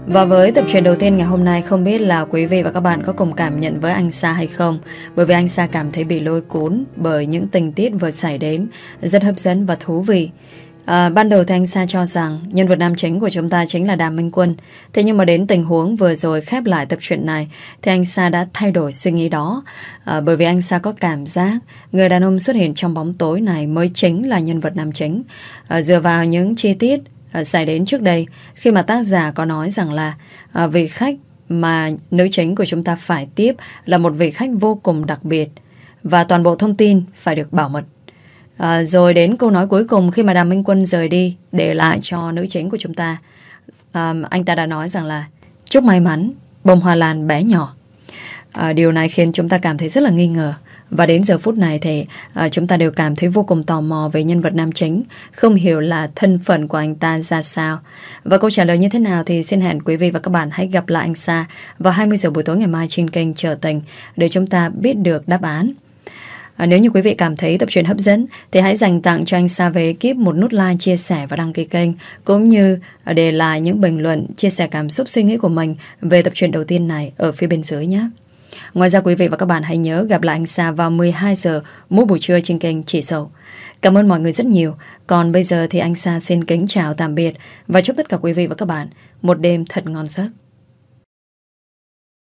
Speaker 1: Và với tập truyện đầu tiên ngày hôm nay không biết là quý vị và các bạn có cùng cảm nhận với anh Sa hay không Bởi vì anh Sa cảm thấy bị lôi cuốn bởi những tình tiết vừa xảy đến Rất hấp dẫn và thú vị À, ban đầu thì anh Sa cho rằng nhân vật nam chính của chúng ta chính là Đàm Minh Quân. Thế nhưng mà đến tình huống vừa rồi khép lại tập truyện này thì anh Sa đã thay đổi suy nghĩ đó. À, bởi vì anh Sa có cảm giác người đàn ông xuất hiện trong bóng tối này mới chính là nhân vật nam chính. À, dựa vào những chi tiết à, xảy đến trước đây khi mà tác giả có nói rằng là à, vị khách mà nữ chính của chúng ta phải tiếp là một vị khách vô cùng đặc biệt và toàn bộ thông tin phải được bảo mật. À, rồi đến câu nói cuối cùng khi mà Đàm Minh Quân rời đi để lại cho nữ chính của chúng ta. À, anh ta đã nói rằng là chúc may mắn, bông hoa lan bé nhỏ. À, điều này khiến chúng ta cảm thấy rất là nghi ngờ. Và đến giờ phút này thì à, chúng ta đều cảm thấy vô cùng tò mò về nhân vật nam chính, không hiểu là thân phận của anh ta ra sao. Và câu trả lời như thế nào thì xin hẹn quý vị và các bạn hãy gặp lại anh Sa vào 20 giờ buổi tối ngày mai trên kênh Trở Tình để chúng ta biết được đáp án. À, nếu như quý vị cảm thấy tập truyện hấp dẫn thì hãy dành tặng cho anh Sa về ekip một nút like, chia sẻ và đăng ký kênh cũng như à, để lại những bình luận, chia sẻ cảm xúc suy nghĩ của mình về tập truyện đầu tiên này ở phía bên dưới nhé. Ngoài ra quý vị và các bạn hãy nhớ gặp lại anh Sa vào 12 giờ mỗi buổi trưa trên kênh Chỉ Sầu. Cảm ơn mọi người rất nhiều. Còn bây giờ thì anh Sa xin kính chào tạm biệt và chúc tất cả quý vị và các bạn một đêm thật ngon giấc.